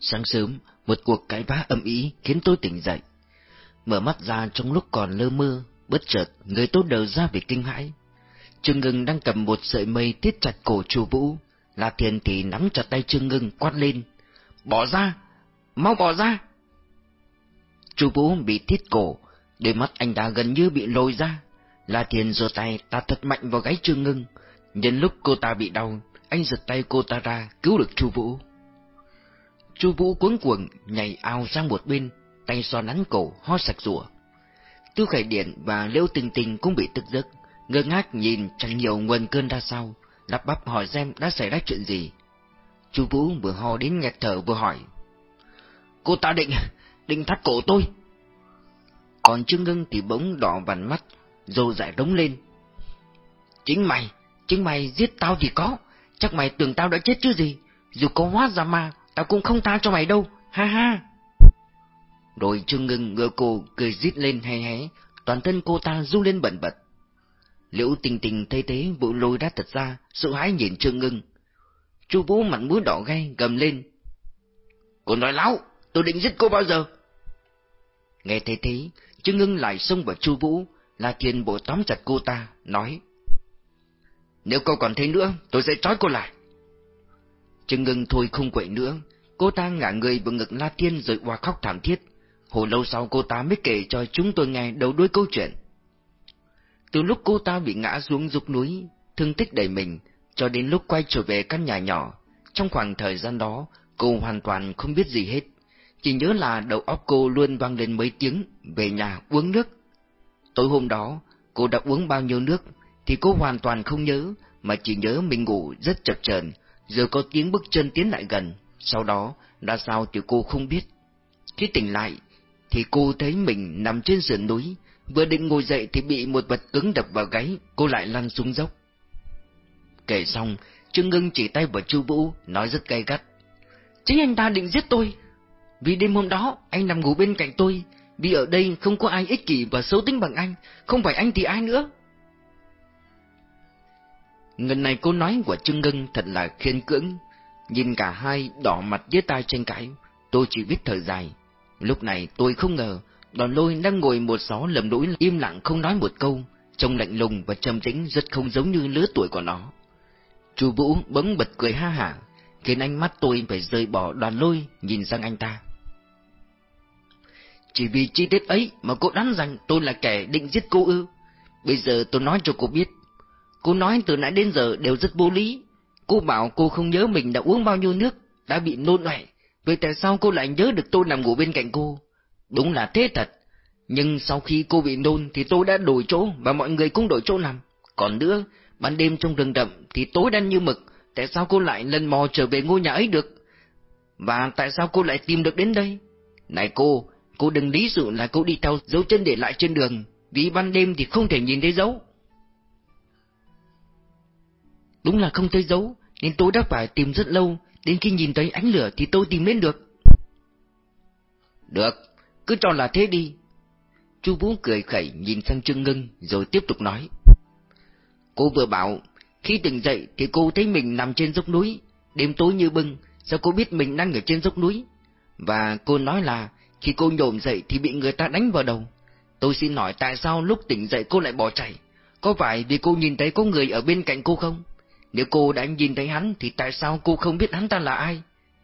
Sáng sớm, một cuộc cãi vã âm ý khiến tôi tỉnh dậy. Mở mắt ra trong lúc còn lơ mơ, bất chợt người tôi đầu ra vì kinh hãi. Trương Ngưng đang cầm một sợi mây tiết chặt cổ Chu Vũ, La Thiên thì nắm chặt tay Trương Ngưng quát lên: "Bỏ ra, mau bỏ ra!" Chu Vũ bị thiết cổ, đôi mắt anh ta gần như bị lôi ra. La Thiên giơ tay ta thật mạnh vào gáy Trương Ngưng, nhân lúc cô ta bị đau, anh giật tay cô ta ra cứu được Chu Vũ. Chu Vũ cuốn cuồng nhảy ao sang một bên, tay so nắn cổ, ho sặc rủa. Tiêu Khải Điện và Liễu Tình Tình cũng bị tức giấc, ngơ ngác nhìn chẳng nhiều nguồn cơn ra sao, lắp bắp hỏi xem đã xảy ra chuyện gì. Chu Vũ vừa ho đến nghẹt thở vừa hỏi: "Cô ta định định thắt cổ tôi?" Còn Trương Ngân thì bỗng đỏ vằn mắt, rồi dại đống lên. "Chính mày, chính mày giết tao thì có, chắc mày tưởng tao đã chết chứ gì, dù có hóa ra ma, tao cũng không tha cho mày đâu, ha ha." Rồi Trương Ngân ngựa cô cười rít lên hay hé, toàn thân cô ta run lên bẩn bật. Liễu tình tình thấy thế vụ lôi ra thật ra, sợ hãi nhìn Trương Ngân. Chu Vũ mặt mũi đỏ gay gầm lên. Cô nói láo, tôi định giết cô bao giờ? Nghe thấy thế, Trương Ngân lại xông vào Chu Vũ, là thiền bộ tóm chặt cô ta, nói. Nếu cô còn thế nữa, tôi sẽ trói cô lại. Trương Ngưng thôi không quậy nữa, cô ta ngả người vào ngực La Thiên rồi hoa khóc thảm thiết. Hồi lâu sau cô ta mới kể cho chúng tôi nghe đầu đuôi câu chuyện. Từ lúc cô ta bị ngã xuống dục núi, thương tích đầy mình, cho đến lúc quay trở về căn nhà nhỏ, trong khoảng thời gian đó, cô hoàn toàn không biết gì hết. Chỉ nhớ là đầu óc cô luôn vang lên mấy tiếng, về nhà uống nước. Tối hôm đó, cô đã uống bao nhiêu nước, thì cô hoàn toàn không nhớ, mà chỉ nhớ mình ngủ rất chập chờn, Giờ có tiếng bước chân tiến lại gần, sau đó, đã sao thì cô không biết. Khi tỉnh lại, thì cô thấy mình nằm trên sườn núi, vừa định ngồi dậy thì bị một vật cứng đập vào gáy, cô lại lăn xuống dốc. Kể xong, Trương Ngưng chỉ tay vào Chu Vũ, nói rất gay gắt. Chính anh ta định giết tôi. Vì đêm hôm đó, anh nằm ngủ bên cạnh tôi, vì ở đây không có ai ích kỷ và xấu tính bằng anh, không phải anh thì ai nữa. Ngần này cô nói của Trương Ngân thật là khiên cưỡng, nhìn cả hai đỏ mặt dưới tai tranh cãi, tôi chỉ biết thở dài. Lúc này tôi không ngờ, đoàn lôi đang ngồi một xó lầm đũi im lặng không nói một câu, trông lạnh lùng và trầm tĩnh rất không giống như lứa tuổi của nó. Chu Vũ bấm bật cười ha hả, khiến ánh mắt tôi phải rời bỏ đoàn lôi nhìn sang anh ta. Chỉ vì chi tiết ấy mà cô đoán rằng tôi là kẻ định giết cô ư. Bây giờ tôi nói cho cô biết. Cô nói từ nãy đến giờ đều rất vô lý. Cô bảo cô không nhớ mình đã uống bao nhiêu nước, đã bị nôn ọe. Vậy tại sao cô lại nhớ được tôi nằm ngủ bên cạnh cô? Đúng là thế thật. Nhưng sau khi cô bị nôn thì tôi đã đổi chỗ và mọi người cũng đổi chỗ nằm. Còn nữa, ban đêm trong rừng rậm thì tối đen như mực, tại sao cô lại lần mò trở về ngôi nhà ấy được? Và tại sao cô lại tìm được đến đây? Này cô, cô đừng lý dụ là cô đi theo dấu chân để lại trên đường, vì ban đêm thì không thể nhìn thấy dấu. Đúng là không thấy dấu, nên tôi đã phải tìm rất lâu, đến khi nhìn thấy ánh lửa thì tôi tìm đến được. Được, cứ cho là thế đi. Chu Vũ cười khẩy nhìn sang Trương Ngân rồi tiếp tục nói. Cô vừa bảo, khi tỉnh dậy thì cô thấy mình nằm trên dốc núi, đêm tối như bưng, sao cô biết mình đang ở trên dốc núi? Và cô nói là khi cô nhổm dậy thì bị người ta đánh vào đầu. Tôi xin hỏi tại sao lúc tỉnh dậy cô lại bỏ chạy? Có phải vì cô nhìn thấy có người ở bên cạnh cô không? Nếu cô đã nhìn thấy hắn thì tại sao cô không biết hắn ta là ai?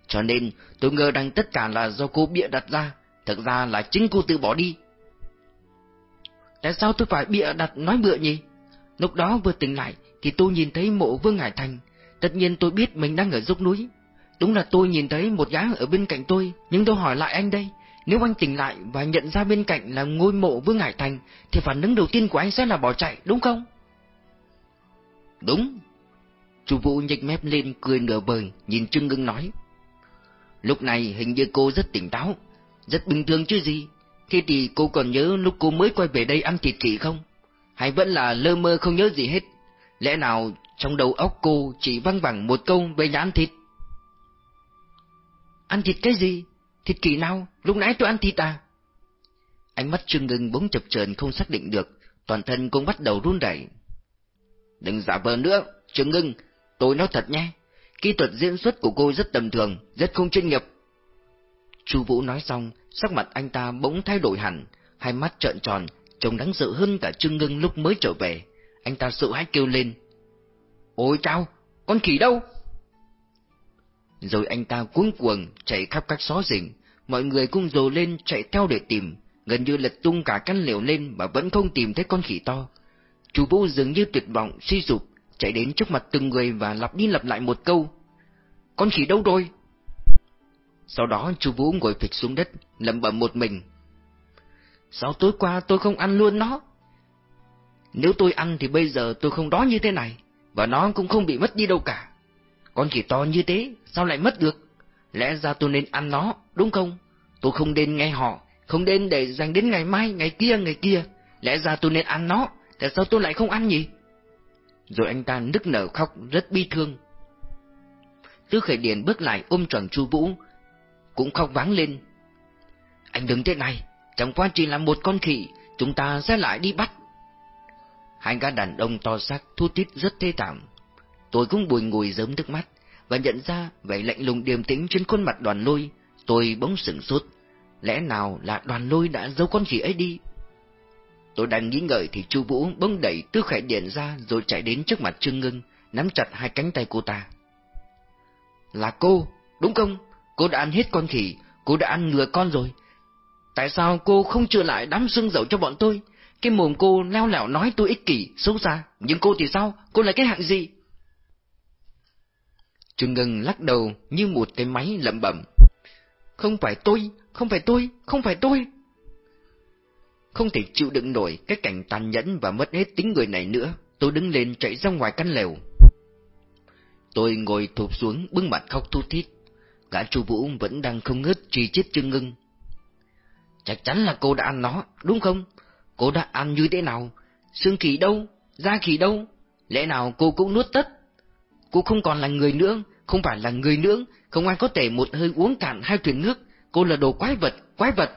Cho nên tôi ngờ rằng tất cả là do cô bịa đặt ra, thực ra là chính cô tự bỏ đi. Tại sao tôi phải bịa đặt nói bựa nhỉ? Lúc đó vừa tỉnh lại thì tôi nhìn thấy mộ Vương Hải Thành, tất nhiên tôi biết mình đang ở dốc núi. Đúng là tôi nhìn thấy một gã ở bên cạnh tôi, nhưng tôi hỏi lại anh đây, nếu anh tỉnh lại và nhận ra bên cạnh là ngôi mộ Vương Hải Thành, thì phản ứng đầu tiên của anh sẽ là bỏ chạy, đúng không? Đúng. Chu Vũ nhếch mép lên cười nửa vời, nhìn Trương Ngưng nói. Lúc này hình như cô rất tỉnh táo, rất bình thường chứ gì. Thế thì cô còn nhớ lúc cô mới quay về đây ăn thịt khỉ không? Hay vẫn là lơ mơ không nhớ gì hết? Lẽ nào trong đầu óc cô chỉ văng vẳng một câu về nhà ăn thịt? Ăn thịt cái gì? Thịt kỳ nào? Lúc nãy tôi ăn thịt à? Ánh mắt Trương ngưng bỗng chập chờn không xác định được, toàn thân cũng bắt đầu run rẩy. Đừng giả vờ nữa, Trương ngưng tôi nói thật nhé. Kỹ thuật diễn xuất của cô rất tầm thường, rất không chuyên nghiệp. Chu Vũ nói xong, sắc mặt anh ta bỗng thay đổi hẳn, hai mắt trợn tròn, trông đáng sợ hơn cả Trương Ngưng lúc mới trở về. Anh ta sợ hãi kêu lên. Ôi chao, con khỉ đâu? Rồi anh ta cuống cuồng chạy khắp các xó rình, mọi người cũng dồ lên chạy theo để tìm, gần như lật tung cả căn lều lên mà vẫn không tìm thấy con khỉ to. Chú Vũ dường như tuyệt vọng, suy sụp, chạy đến trước mặt từng người và lặp đi lặp lại một câu. Con khỉ đâu rồi? Sau đó chú Vũ ngồi phịch xuống đất, lẩm bẩm một mình. Sao tối qua tôi không ăn luôn nó? Nếu tôi ăn thì bây giờ tôi không đói như thế này, và nó cũng không bị mất đi đâu cả. Con khỉ to như thế, sao lại mất được? Lẽ ra tôi nên ăn nó, đúng không? Tôi không nên nghe họ, không nên để dành đến ngày mai, ngày kia, ngày kia. Lẽ ra tôi nên ăn nó, tại sao tôi lại không ăn nhỉ? Rồi anh ta nức nở khóc rất bi thương. Tư khởi điền bước lại ôm tròn chu Vũ, cũng khóc váng lên. Anh đứng thế này, chẳng qua chỉ là một con khỉ, chúng ta sẽ lại đi bắt. Hai gã đàn ông to xác thu tít rất thê thảm. Tôi cũng bùi ngùi giớm nước mắt, và nhận ra vẻ lạnh lùng điềm tĩnh trên khuôn mặt đoàn lôi, tôi bỗng sửng sốt. Lẽ nào là đoàn lôi đã giấu con khỉ ấy đi? Tôi đang nghĩ ngợi thì Chu Vũ bỗng đẩy Tư Khải điện ra rồi chạy đến trước mặt Trương Ngân, nắm chặt hai cánh tay cô ta. Là cô, đúng không? Cô đã ăn hết con khỉ, cô đã ăn nửa con rồi. Tại sao cô không trừ lại đám xương dầu cho bọn tôi? Cái mồm cô leo lẻo nói tôi ích kỷ, xấu xa, nhưng cô thì sao? Cô là cái hạng gì? Trương Ngân lắc đầu như một cái máy lẩm bẩm. Không phải tôi, không phải tôi, không phải tôi. Không thể chịu đựng nổi cái cảnh tàn nhẫn và mất hết tính người này nữa, tôi đứng lên chạy ra ngoài căn lều. Tôi ngồi thụp xuống bưng mặt khóc thu thít. Cả chu Vũ vẫn đang không ngớt truy chết Trương ngưng. Chắc chắn là cô đã ăn nó, đúng không? Cô đã ăn như thế nào? Xương khỉ đâu? Da khỉ đâu? Lẽ nào cô cũng nuốt tất? Cô không còn là người nữa, không phải là người nữa, không ai có thể một hơi uống cạn hai thuyền nước, cô là đồ quái vật, quái vật.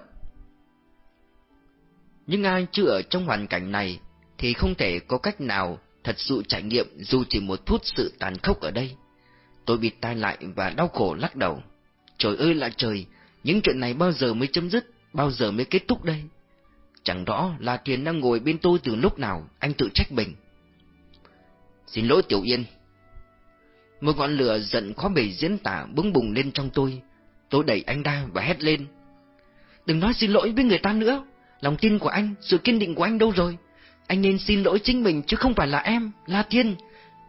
Nhưng ai chưa ở trong hoàn cảnh này thì không thể có cách nào thật sự trải nghiệm dù chỉ một phút sự tàn khốc ở đây. Tôi bịt tai lại và đau khổ lắc đầu. Trời ơi là trời, những chuyện này bao giờ mới chấm dứt, bao giờ mới kết thúc đây? Chẳng rõ là Tiền đang ngồi bên tôi từ lúc nào, anh tự trách mình. Xin lỗi Tiểu Yên. Một ngọn lửa giận khó bề diễn tả bứng bùng lên trong tôi. Tôi đẩy anh ra và hét lên. Đừng nói xin lỗi với người ta nữa. Lòng tin của anh, sự kiên định của anh đâu rồi? Anh nên xin lỗi chính mình chứ không phải là em, La Thiên.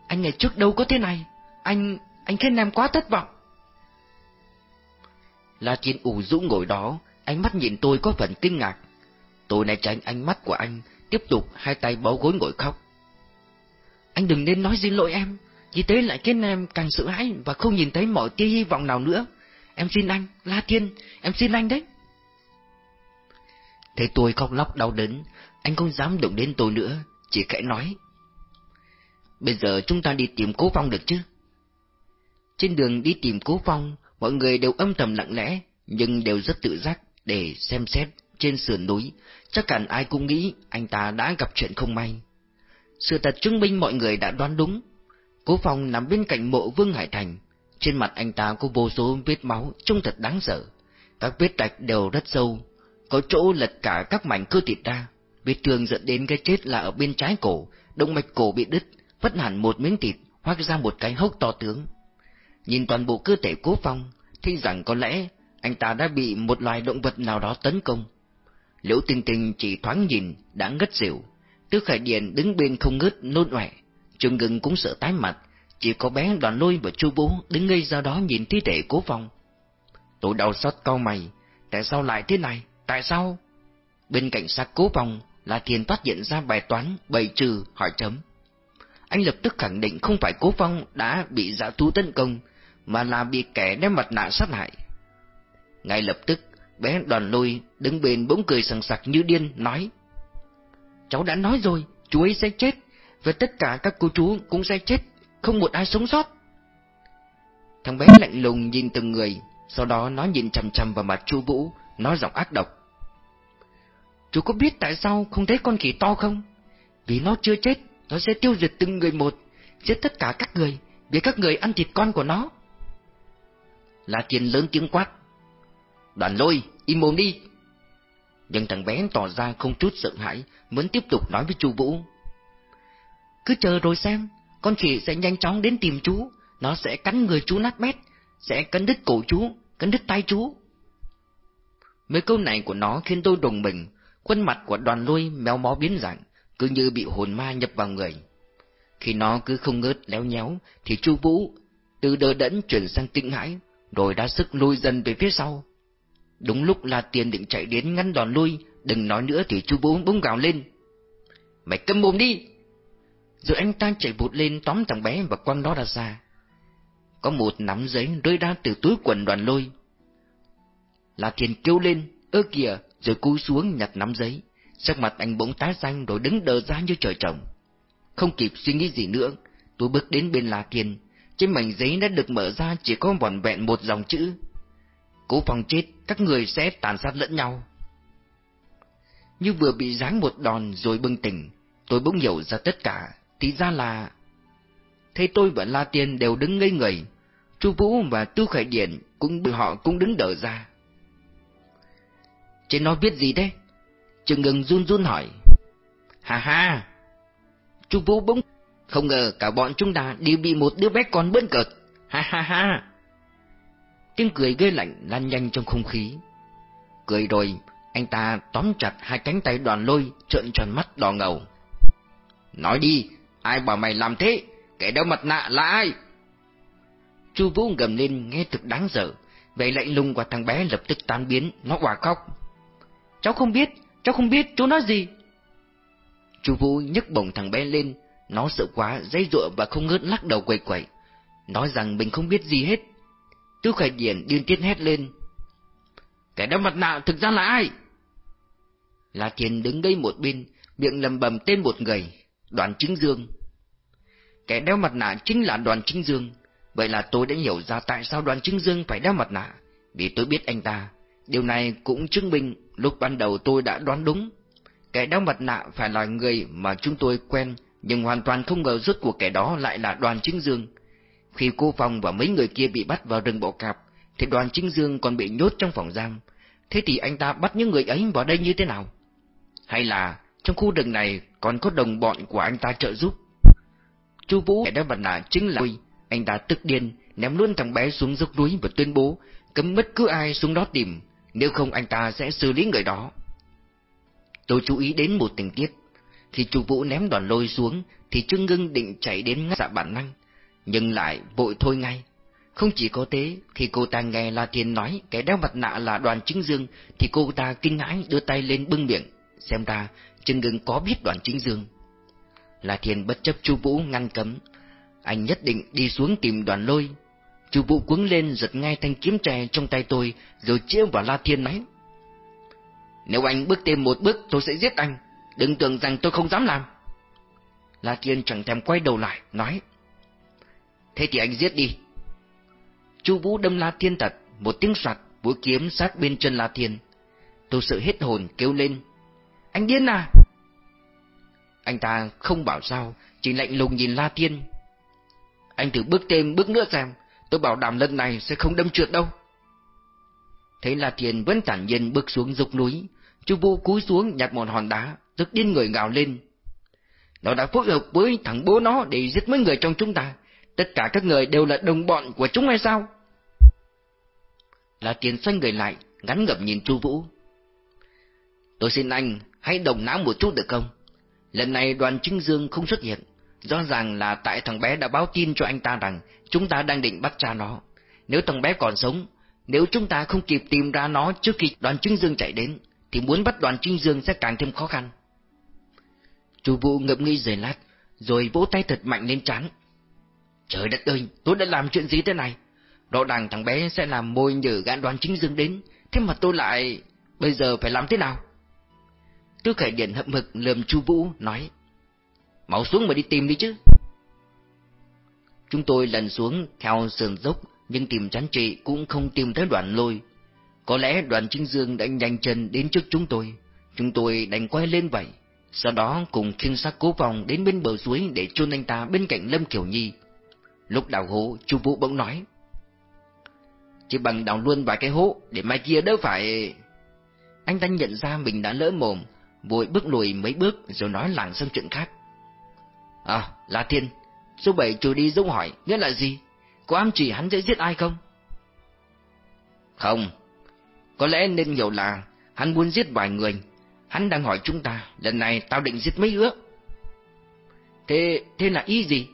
Anh ngày trước đâu có thế này. Anh, anh khiến em quá thất vọng. La Thiên ủ rũ ngồi đó, ánh mắt nhìn tôi có phần kinh ngạc. Tôi né tránh ánh mắt của anh, tiếp tục hai tay bó gối ngồi khóc. Anh đừng nên nói xin lỗi em, như thế lại khiến em càng sợ hãi và không nhìn thấy mọi tia hy vọng nào nữa. Em xin anh, La Thiên, em xin anh đấy. Thấy tôi khóc lóc đau đớn, anh không dám động đến tôi nữa, chỉ khẽ nói. Bây giờ chúng ta đi tìm cố phong được chứ? Trên đường đi tìm cố phong, mọi người đều âm thầm lặng lẽ, nhưng đều rất tự giác để xem xét trên sườn núi. Chắc hẳn ai cũng nghĩ anh ta đã gặp chuyện không may. Sự thật chứng minh mọi người đã đoán đúng. Cố phong nằm bên cạnh mộ Vương Hải Thành. Trên mặt anh ta có vô số vết máu trông thật đáng sợ. Các vết rạch đều rất sâu, có chỗ lật cả các mảnh cơ thịt ra. Vết thương dẫn đến cái chết là ở bên trái cổ, động mạch cổ bị đứt, vất hẳn một miếng thịt, hoác ra một cái hốc to tướng. Nhìn toàn bộ cơ thể cố phong, thì rằng có lẽ anh ta đã bị một loài động vật nào đó tấn công. Liễu Tinh Tinh chỉ thoáng nhìn, đã ngất xỉu. Tứ Khải Điền đứng bên không ngớt nôn ọe, Trường Ngừng cũng sợ tái mặt, chỉ có bé đoàn lôi và chu bố đứng ngây ra đó nhìn thi thể cố phong. Tôi đau xót cau mày, tại sao lại thế này, tại sao? Bên cạnh xác cố phong là thiền phát hiện ra bài toán bày trừ hỏi chấm. Anh lập tức khẳng định không phải cố phong đã bị giả thú tấn công, mà là bị kẻ đem mặt nạ sát hại. Ngay lập tức, bé đoàn lôi đứng bên bỗng cười sằng sặc như điên, nói Cháu đã nói rồi, chú ấy sẽ chết, và tất cả các cô chú cũng sẽ chết, không một ai sống sót. Thằng bé lạnh lùng nhìn từng người, sau đó nó nhìn chằm chằm vào mặt chú Vũ, nói giọng ác độc. Chú có biết tại sao không thấy con khỉ to không? Vì nó chưa chết, nó sẽ tiêu diệt từng người một, giết tất cả các người, để các người ăn thịt con của nó. Là tiền lớn tiếng quát. Đoàn lôi, im mồm đi! Nhưng thằng bé tỏ ra không chút sợ hãi, muốn tiếp tục nói với chú Vũ. Cứ chờ rồi xem, con khỉ sẽ nhanh chóng đến tìm chú, nó sẽ cắn người chú nát bét, sẽ cắn đứt cổ chú, cắn đứt tay chú. Mấy câu này của nó khiến tôi đồng mình, khuôn mặt của đoàn lôi méo mó biến dạng, cứ như bị hồn ma nhập vào người. Khi nó cứ không ngớt léo nhéo, thì chu Vũ từ đờ đẫn chuyển sang tĩnh hãi, rồi đã sức lùi dần về phía sau. Đúng lúc là tiền định chạy đến ngăn đòn lui, đừng nói nữa thì chu Vũ bỗng gào lên. Mày câm mồm đi! Rồi anh ta chạy vụt lên tóm thằng bé và quăng nó ra xa. Có một nắm giấy rơi ra từ túi quần đoàn lôi. Là thiền kêu lên, ơ kìa, rồi cúi xuống nhặt nắm giấy. Sắc mặt anh bỗng tái xanh rồi đứng đờ ra như trời trồng. Không kịp suy nghĩ gì nữa, tôi bước đến bên La Thiên. Trên mảnh giấy đã được mở ra chỉ có vỏn vẹn một dòng chữ. Cố phòng chết, các người sẽ tàn sát lẫn nhau. Như vừa bị giáng một đòn rồi bưng tỉnh, tôi bỗng hiểu ra tất cả, thì ra là... Thế tôi và La Tiên đều đứng ngây người, Chu Vũ và Tư Khải Điển cũng họ cũng đứng đỡ ra. Trên nó viết gì đấy? trường ngừng run run hỏi. Hà ha! chú Vũ bỗng không ngờ cả bọn chúng ta đều bị một đứa bé con bỡn cợt. Ha ha ha! Tiếng cười gây lạnh lan nhanh trong không khí. Cười rồi, anh ta tóm chặt hai cánh tay đoàn lôi, trợn tròn mắt đỏ ngầu. Nói đi, ai bảo mày làm thế? Kẻ đeo mặt nạ là ai? Chu Vũ gầm lên nghe thực đáng sợ, vậy lạnh lùng của thằng bé lập tức tan biến, nó quả khóc. Cháu không biết, cháu không biết, chú nói gì? Chu Vũ nhấc bổng thằng bé lên, nó sợ quá, dây dụa và không ngớt lắc đầu quậy quậy, nói rằng mình không biết gì hết. Tư Khải Điển điên tiết hét lên. Kẻ đeo mặt nạ thực ra là ai? La Thiên đứng gây một bên, miệng lầm bầm tên một người, đoàn chính dương. Kẻ đeo mặt nạ chính là đoàn chính dương, vậy là tôi đã hiểu ra tại sao đoàn chính dương phải đeo mặt nạ, vì tôi biết anh ta. Điều này cũng chứng minh lúc ban đầu tôi đã đoán đúng. Kẻ đeo mặt nạ phải là người mà chúng tôi quen, nhưng hoàn toàn không ngờ rốt cuộc kẻ đó lại là đoàn chính dương. Khi cô Phong và mấy người kia bị bắt vào rừng bộ cạp, thì đoàn chính dương còn bị nhốt trong phòng giam. Thế thì anh ta bắt những người ấy vào đây như thế nào? Hay là trong khu rừng này còn có đồng bọn của anh ta trợ giúp? Chu Vũ kẻ đeo mặt nạ chính là anh ta tức điên ném luôn thằng bé xuống dốc núi và tuyên bố cấm bất cứ ai xuống đó tìm, nếu không anh ta sẽ xử lý người đó. Tôi chú ý đến một tình tiết. Khi chú vũ ném đoàn lôi xuống, thì Trương Ngưng định chạy đến ngắt dạ bản năng, nhưng lại vội thôi ngay. Không chỉ có thế, khi cô ta nghe La Thiên nói kẻ đeo mặt nạ là đoàn chính dương, thì cô ta kinh hãi đưa tay lên bưng miệng, xem ra Trương Ngưng có biết đoàn chính dương. La Thiên bất chấp Chu Vũ ngăn cấm, anh nhất định đi xuống tìm đoàn lôi. Chu Vũ quấn lên giật ngay thanh kiếm tre trong tay tôi, rồi chĩa vào La Thiên nói. Nếu anh bước thêm một bước tôi sẽ giết anh, đừng tưởng rằng tôi không dám làm. La Thiên chẳng thèm quay đầu lại, nói. Thế thì anh giết đi. Chu Vũ đâm La Thiên thật, một tiếng soạt, mũi kiếm sát bên chân La Thiên. Tôi sợ hết hồn kêu lên. Anh điên à? Anh ta không bảo sao, chỉ lạnh lùng nhìn La Thiên. Anh thử bước thêm bước nữa xem, tôi bảo đảm lần này sẽ không đâm trượt đâu. Thấy La Thiền vẫn thản nhiên bước xuống dốc núi, Chu Vũ cúi xuống nhặt một hòn đá, tức điên người gào lên. Nó đã phối hợp với thằng bố nó để giết mấy người trong chúng ta. Tất cả các người đều là đồng bọn của chúng hay sao? La tiền xoay người lại, ngắn ngập nhìn Chu Vũ. Tôi xin anh, hãy đồng não một chút được không? Lần này đoàn Trinh Dương không xuất hiện, rõ ràng là tại thằng bé đã báo tin cho anh ta rằng chúng ta đang định bắt cha nó. Nếu thằng bé còn sống, nếu chúng ta không kịp tìm ra nó trước khi đoàn Trinh Dương chạy đến, thì muốn bắt đoàn Trinh Dương sẽ càng thêm khó khăn. Chu Vũ ngậm nghĩ giây lát, rồi vỗ tay thật mạnh lên trán. Trời đất ơi, tôi đã làm chuyện gì thế này? Rõ ràng thằng bé sẽ làm môi nhờ gã đoàn Trinh Dương đến, thế mà tôi lại... Bây giờ phải làm thế nào? Tư Khải Điện hậm hực lườm Chu Vũ nói: "Mau xuống mà đi tìm đi chứ." Chúng tôi lần xuống theo sườn dốc nhưng tìm chán trị cũng không tìm thấy đoàn lôi. Có lẽ đoàn Trinh Dương đã nhanh chân đến trước chúng tôi, chúng tôi đành quay lên vậy. Sau đó cùng khiêng xác cố vòng đến bên bờ suối để chôn anh ta bên cạnh Lâm Kiều Nhi. Lúc đào hố, chu Vũ bỗng nói. chỉ bằng đào luôn vài cái hố để mai kia đỡ phải... Anh ta nhận ra mình đã lỡ mồm, vội bước lùi mấy bước rồi nói làng sang chuyện khác. À, La Thiên, số bảy chủ đi dũng hỏi, nghĩa là gì? Có ám chỉ hắn sẽ giết ai không? Không, có lẽ nên hiểu là hắn muốn giết vài người. Hắn đang hỏi chúng ta, lần này tao định giết mấy ước. Thế, thế là ý gì?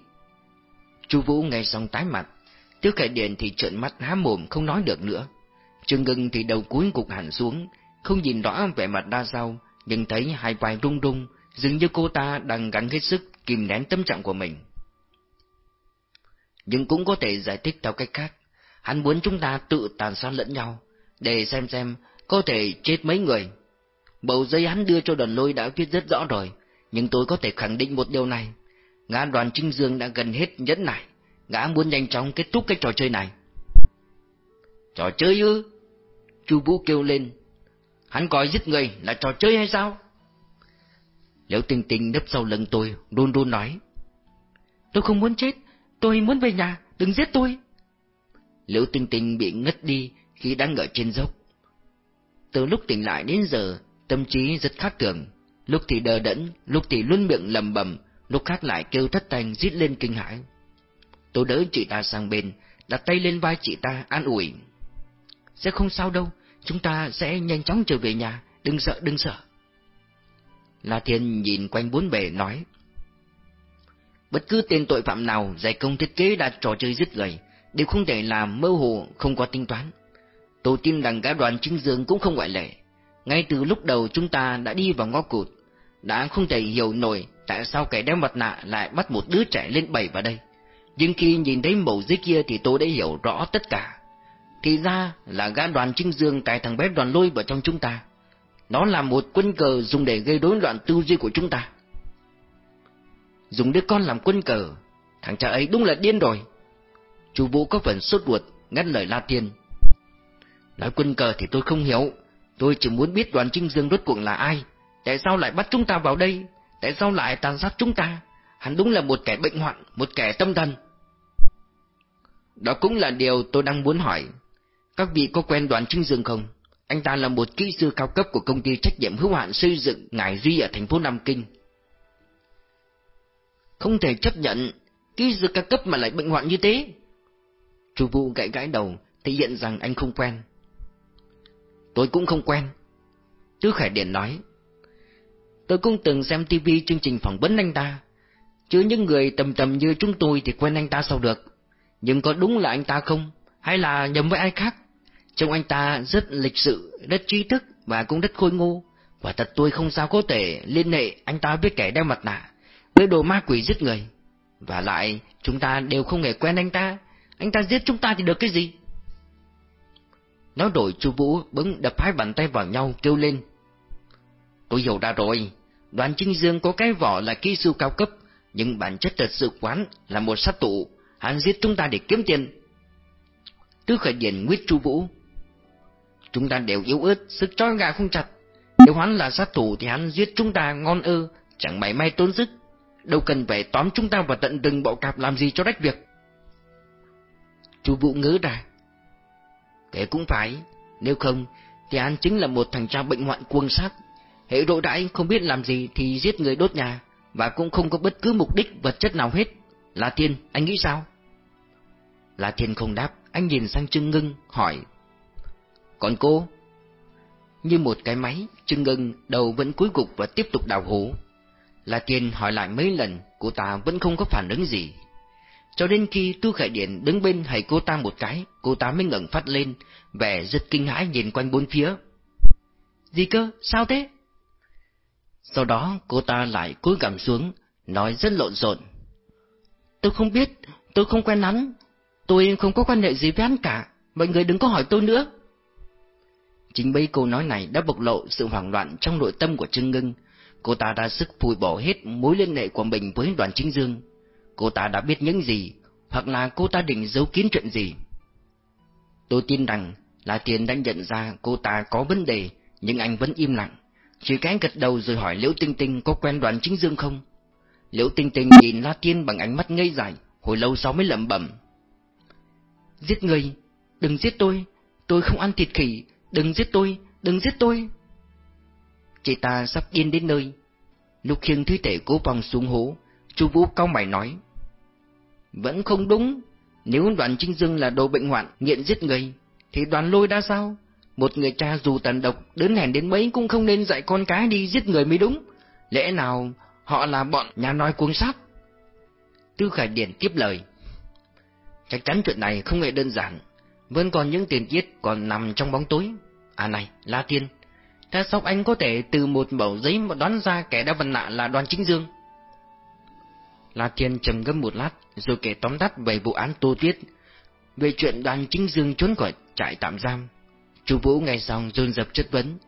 Chu Vũ nghe xong tái mặt, Tiêu Khải Điền thì trợn mắt há mồm không nói được nữa. Trương Ngân thì đầu cúi cục hẳn xuống, không nhìn rõ vẻ mặt đa sao, nhưng thấy hai vai rung rung, dường như cô ta đang gắng hết sức kìm nén tâm trạng của mình. Nhưng cũng có thể giải thích theo cách khác. Hắn muốn chúng ta tự tàn sát lẫn nhau, để xem xem có thể chết mấy người. Bầu giấy hắn đưa cho đoàn lôi đã viết rất rõ rồi, nhưng tôi có thể khẳng định một điều này. Ngã đoàn Trinh Dương đã gần hết nhẫn nại, ngã muốn nhanh chóng kết thúc cái trò chơi này. Trò chơi ư? Chu Vũ kêu lên. Hắn coi giết người là trò chơi hay sao? Liễu Tinh Tinh nấp sau lưng tôi, đôn đôn nói. Tôi không muốn chết, tôi muốn về nhà, đừng giết tôi. Liễu Tinh Tinh bị ngất đi khi đang ở trên dốc. Từ lúc tỉnh lại đến giờ, tâm trí rất khác thường, lúc thì đờ đẫn, lúc thì luôn miệng lầm bầm, lúc khác lại kêu thất thanh rít lên kinh hãi. Tôi đỡ chị ta sang bên, đặt tay lên vai chị ta an ủi. Sẽ không sao đâu, chúng ta sẽ nhanh chóng trở về nhà, đừng sợ, đừng sợ. La Thiên nhìn quanh bốn bề nói. Bất cứ tên tội phạm nào giải công thiết kế đã trò chơi giết người, đều không thể làm mơ hồ, không có tính toán. Tôi tin rằng cả đoàn chính dương cũng không ngoại lệ. Ngay từ lúc đầu chúng ta đã đi vào ngõ cụt, đã không thể hiểu nổi tại sao kẻ đeo mặt nạ lại bắt một đứa trẻ lên bảy vào đây. Nhưng khi nhìn thấy mẫu dưới kia thì tôi đã hiểu rõ tất cả. Thì ra là gã đoàn trinh dương cài thằng bé đoàn lôi vào trong chúng ta. Nó là một quân cờ dùng để gây rối loạn tư duy của chúng ta. Dùng đứa con làm quân cờ, thằng cha ấy đúng là điên rồi. Chú Vũ có phần sốt ruột, ngắt lời La Tiên. Nói quân cờ thì tôi không hiểu, tôi chỉ muốn biết đoàn trinh dương rốt cuộc là ai, tại sao lại bắt chúng ta vào đây, tại sao lại tàn sát chúng ta, hắn đúng là một kẻ bệnh hoạn, một kẻ tâm thần. Đó cũng là điều tôi đang muốn hỏi. Các vị có quen đoàn Trinh Dương không? Anh ta là một kỹ sư cao cấp của công ty trách nhiệm hữu hạn xây dựng Ngải Duy ở thành phố Nam Kinh. Không thể chấp nhận, kỹ sư cao cấp mà lại bệnh hoạn như thế. Chu Vũ gãi gãi đầu, thể hiện rằng anh không quen. Tôi cũng không quen. Tư Khải Điện nói. Tôi cũng từng xem TV chương trình phỏng vấn anh ta, chứ những người tầm tầm như chúng tôi thì quen anh ta sao được. Nhưng có đúng là anh ta không? Hay là nhầm với ai khác? Trông anh ta rất lịch sự, rất trí thức và cũng rất khôi ngô. Quả thật tôi không sao có thể liên hệ anh ta với kẻ đeo mặt nạ, với đồ ma quỷ giết người. Và lại, chúng ta đều không hề quen anh ta. Anh ta giết chúng ta thì được cái gì? Nói đổi chu Vũ bỗng đập hai bàn tay vào nhau kêu lên. Tôi hiểu ra rồi, đoàn Trinh Dương có cái vỏ là kỹ sư cao cấp, nhưng bản chất thật sự quán là một sát thủ, hắn giết chúng ta để kiếm tiền. Tư khởi điển nguyết chu vũ. Chúng ta đều yếu ớt, sức trói gà không chặt. Nếu hắn là sát thủ thì hắn giết chúng ta ngon ư chẳng mảy may tốn sức. Đâu cần phải tóm chúng ta vào tận đừng bọ cạp làm gì cho rách việc. Chú vũ ngớ ra. Kể cũng phải, nếu không thì hắn chính là một thằng cha bệnh hoạn cuồng sát. Hệ độ đãi không biết làm gì thì giết người đốt nhà, và cũng không có bất cứ mục đích vật chất nào hết. là Thiên, anh nghĩ sao? là Thiên không đáp, anh nhìn sang Trương Ngưng, hỏi. Còn cô? Như một cái máy, chân Ngưng đầu vẫn cúi gục và tiếp tục đào hố. La Tiên hỏi lại mấy lần, cô ta vẫn không có phản ứng gì. Cho đến khi Tu Khải Điển đứng bên hãy cô ta một cái, cô ta mới ngẩng phát lên, vẻ rất kinh hãi nhìn quanh bốn phía. Gì cơ? Sao thế? Sau đó cô ta lại cúi gằm xuống, nói rất lộn xộn. Tôi không biết, tôi không quen hắn, tôi không có quan hệ gì với hắn cả, mọi người đừng có hỏi tôi nữa. Chính bấy câu nói này đã bộc lộ sự hoảng loạn trong nội tâm của Trương Ngưng. Cô ta đã sức phủi bỏ hết mối liên hệ của mình với đoàn chính dương. Cô ta đã biết những gì, hoặc là cô ta định giấu kín chuyện gì. Tôi tin rằng là Tiền đã nhận ra cô ta có vấn đề, nhưng anh vẫn im lặng. Chỉ cái gật đầu rồi hỏi Liễu Tinh Tinh có quen đoàn chính dương không? Liễu Tinh Tinh nhìn La Tiên bằng ánh mắt ngây dại, hồi lâu sau mới lẩm bẩm. Giết người, đừng giết tôi, tôi không ăn thịt khỉ, đừng giết tôi, đừng giết tôi. Chị ta sắp điên đến nơi. Lúc khiêng thi thể cố vòng xuống hố, chú Vũ cao mày nói. Vẫn không đúng, nếu đoàn Trinh Dương là đồ bệnh hoạn, nghiện giết người, thì đoàn lôi đã sao? Một người cha dù tàn độc, đến hèn đến mấy cũng không nên dạy con cái đi giết người mới đúng. Lẽ nào họ là bọn nhà nói cuồng sát? Tư Khải Điển tiếp lời. Chắc chắn chuyện này không hề đơn giản, vẫn còn những tiền tiết còn nằm trong bóng tối. À này, La Tiên, Ta sao anh có thể từ một mẩu giấy mà đoán ra kẻ đã vận nạ là đoàn chính dương? La Thiên trầm ngâm một lát, rồi kể tóm tắt về vụ án Tô Tiết, về chuyện đoàn chính dương trốn khỏi trại tạm giam. Chu Vũ ngày xong dồn dập chất vấn,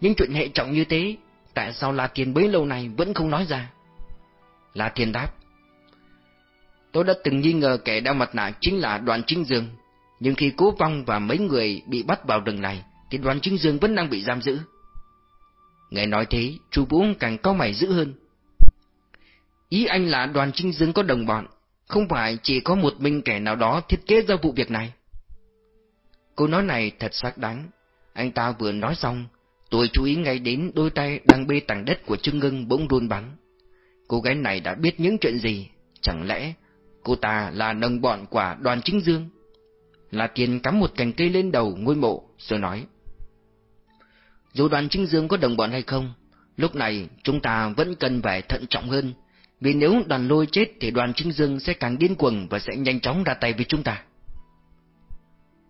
những chuyện hệ trọng như thế, tại sao La Thiên bấy lâu này vẫn không nói ra? La Thiên đáp, tôi đã từng nghi ngờ kẻ đeo mặt nạ chính là đoàn chính dương, nhưng khi Cố Vong và mấy người bị bắt vào rừng này, thì đoàn chính dương vẫn đang bị giam giữ. Nghe nói thế, Chu Vũ càng cau mày dữ hơn. Ý anh là đoàn trinh dương có đồng bọn, không phải chỉ có một mình kẻ nào đó thiết kế ra vụ việc này. Câu nói này thật xác đáng. Anh ta vừa nói xong, tôi chú ý ngay đến đôi tay đang bê tảng đất của Trương Ngân bỗng run bắn. Cô gái này đã biết những chuyện gì, chẳng lẽ cô ta là đồng bọn của đoàn chính dương? Là tiền cắm một cành cây lên đầu ngôi mộ, rồi nói. Dù đoàn Trinh dương có đồng bọn hay không, lúc này chúng ta vẫn cần phải thận trọng hơn, vì nếu đoàn lôi chết thì đoàn Trinh dương sẽ càng điên cuồng và sẽ nhanh chóng ra tay với chúng ta.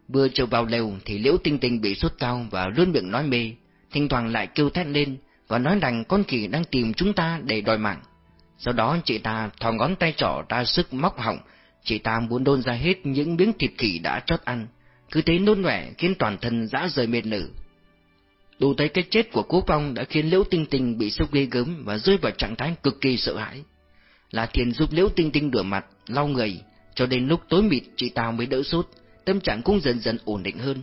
Vừa trở vào lều thì liễu tinh tinh bị sốt cao và luôn miệng nói mê, thỉnh thoảng lại kêu thét lên và nói rằng con khỉ đang tìm chúng ta để đòi mạng. Sau đó chị ta thò ngón tay trỏ ra sức móc họng, chị ta muốn đôn ra hết những miếng thịt khỉ đã chót ăn, cứ thế nôn nỏe khiến toàn thân dã rời mệt nử. Đủ thấy cái chết của cố phong đã khiến liễu tinh tinh bị sốc ghê gớm và rơi vào trạng thái cực kỳ sợ hãi. Là thiền giúp liễu tinh tinh rửa mặt, lau người, cho đến lúc tối mịt chị ta mới đỡ sốt, tâm trạng cũng dần dần ổn định hơn.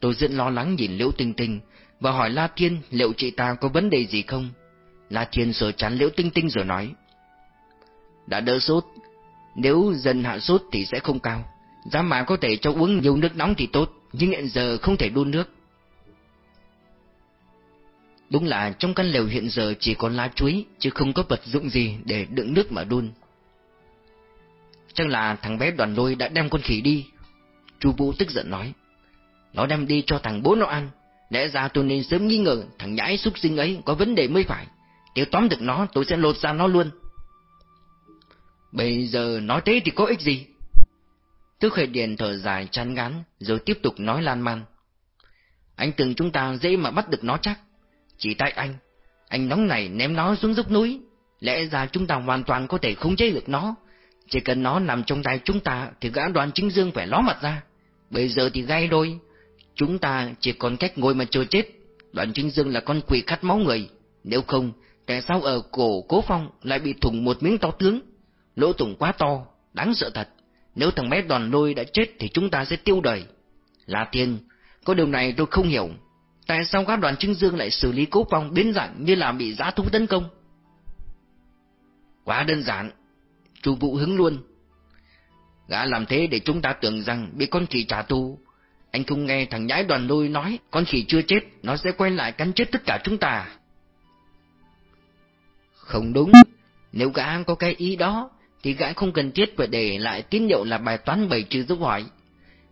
Tôi rất lo lắng nhìn liễu tinh tinh và hỏi La Thiên liệu chị ta có vấn đề gì không. La Thiên sờ chán liễu tinh tinh rồi nói. Đã đỡ sốt, nếu dần hạ sốt thì sẽ không cao. Giá mà có thể cho uống nhiều nước nóng thì tốt, nhưng hiện giờ không thể đun nước. Đúng là trong căn lều hiện giờ chỉ có lá chuối, chứ không có vật dụng gì để đựng nước mà đun. Chắc là thằng bé đoàn lôi đã đem con khỉ đi. Chu Vũ tức giận nói. Nó đem đi cho thằng bố nó ăn. Lẽ ra tôi nên sớm nghi ngờ thằng nhãi xúc sinh ấy có vấn đề mới phải. Nếu tóm được nó tôi sẽ lột ra nó luôn. Bây giờ nói thế thì có ích gì? Tư khởi điền thở dài chán ngán rồi tiếp tục nói lan man. Anh tưởng chúng ta dễ mà bắt được nó chắc. Chỉ tại anh, anh nóng này ném nó xuống dốc núi. Lẽ ra chúng ta hoàn toàn có thể khống chế được nó. Chỉ cần nó nằm trong tay chúng ta thì gã đoàn chính dương phải ló mặt ra. Bây giờ thì gay đôi. Chúng ta chỉ còn cách ngồi mà chờ chết. Đoàn chính dương là con quỷ khát máu người. Nếu không, tại sao ở cổ cố phong lại bị thủng một miếng to tướng? Lỗ thủng quá to, đáng sợ thật. Nếu thằng bé đoàn lôi đã chết thì chúng ta sẽ tiêu đời. Là thiên, có điều này tôi không hiểu. Tại sao các đoàn trưng dương lại xử lý cố phong biến dạng như là bị giá thú tấn công? Quá đơn giản. Chu Vũ hứng luôn. Gã làm thế để chúng ta tưởng rằng bị con khỉ trả thù. Anh không nghe thằng nhãi đoàn lôi nói con khỉ chưa chết, nó sẽ quay lại cắn chết tất cả chúng ta. Không đúng, nếu gã có cái ý đó, thì gã không cần thiết phải để lại tín hiệu là bài toán bảy trừ dấu hỏi.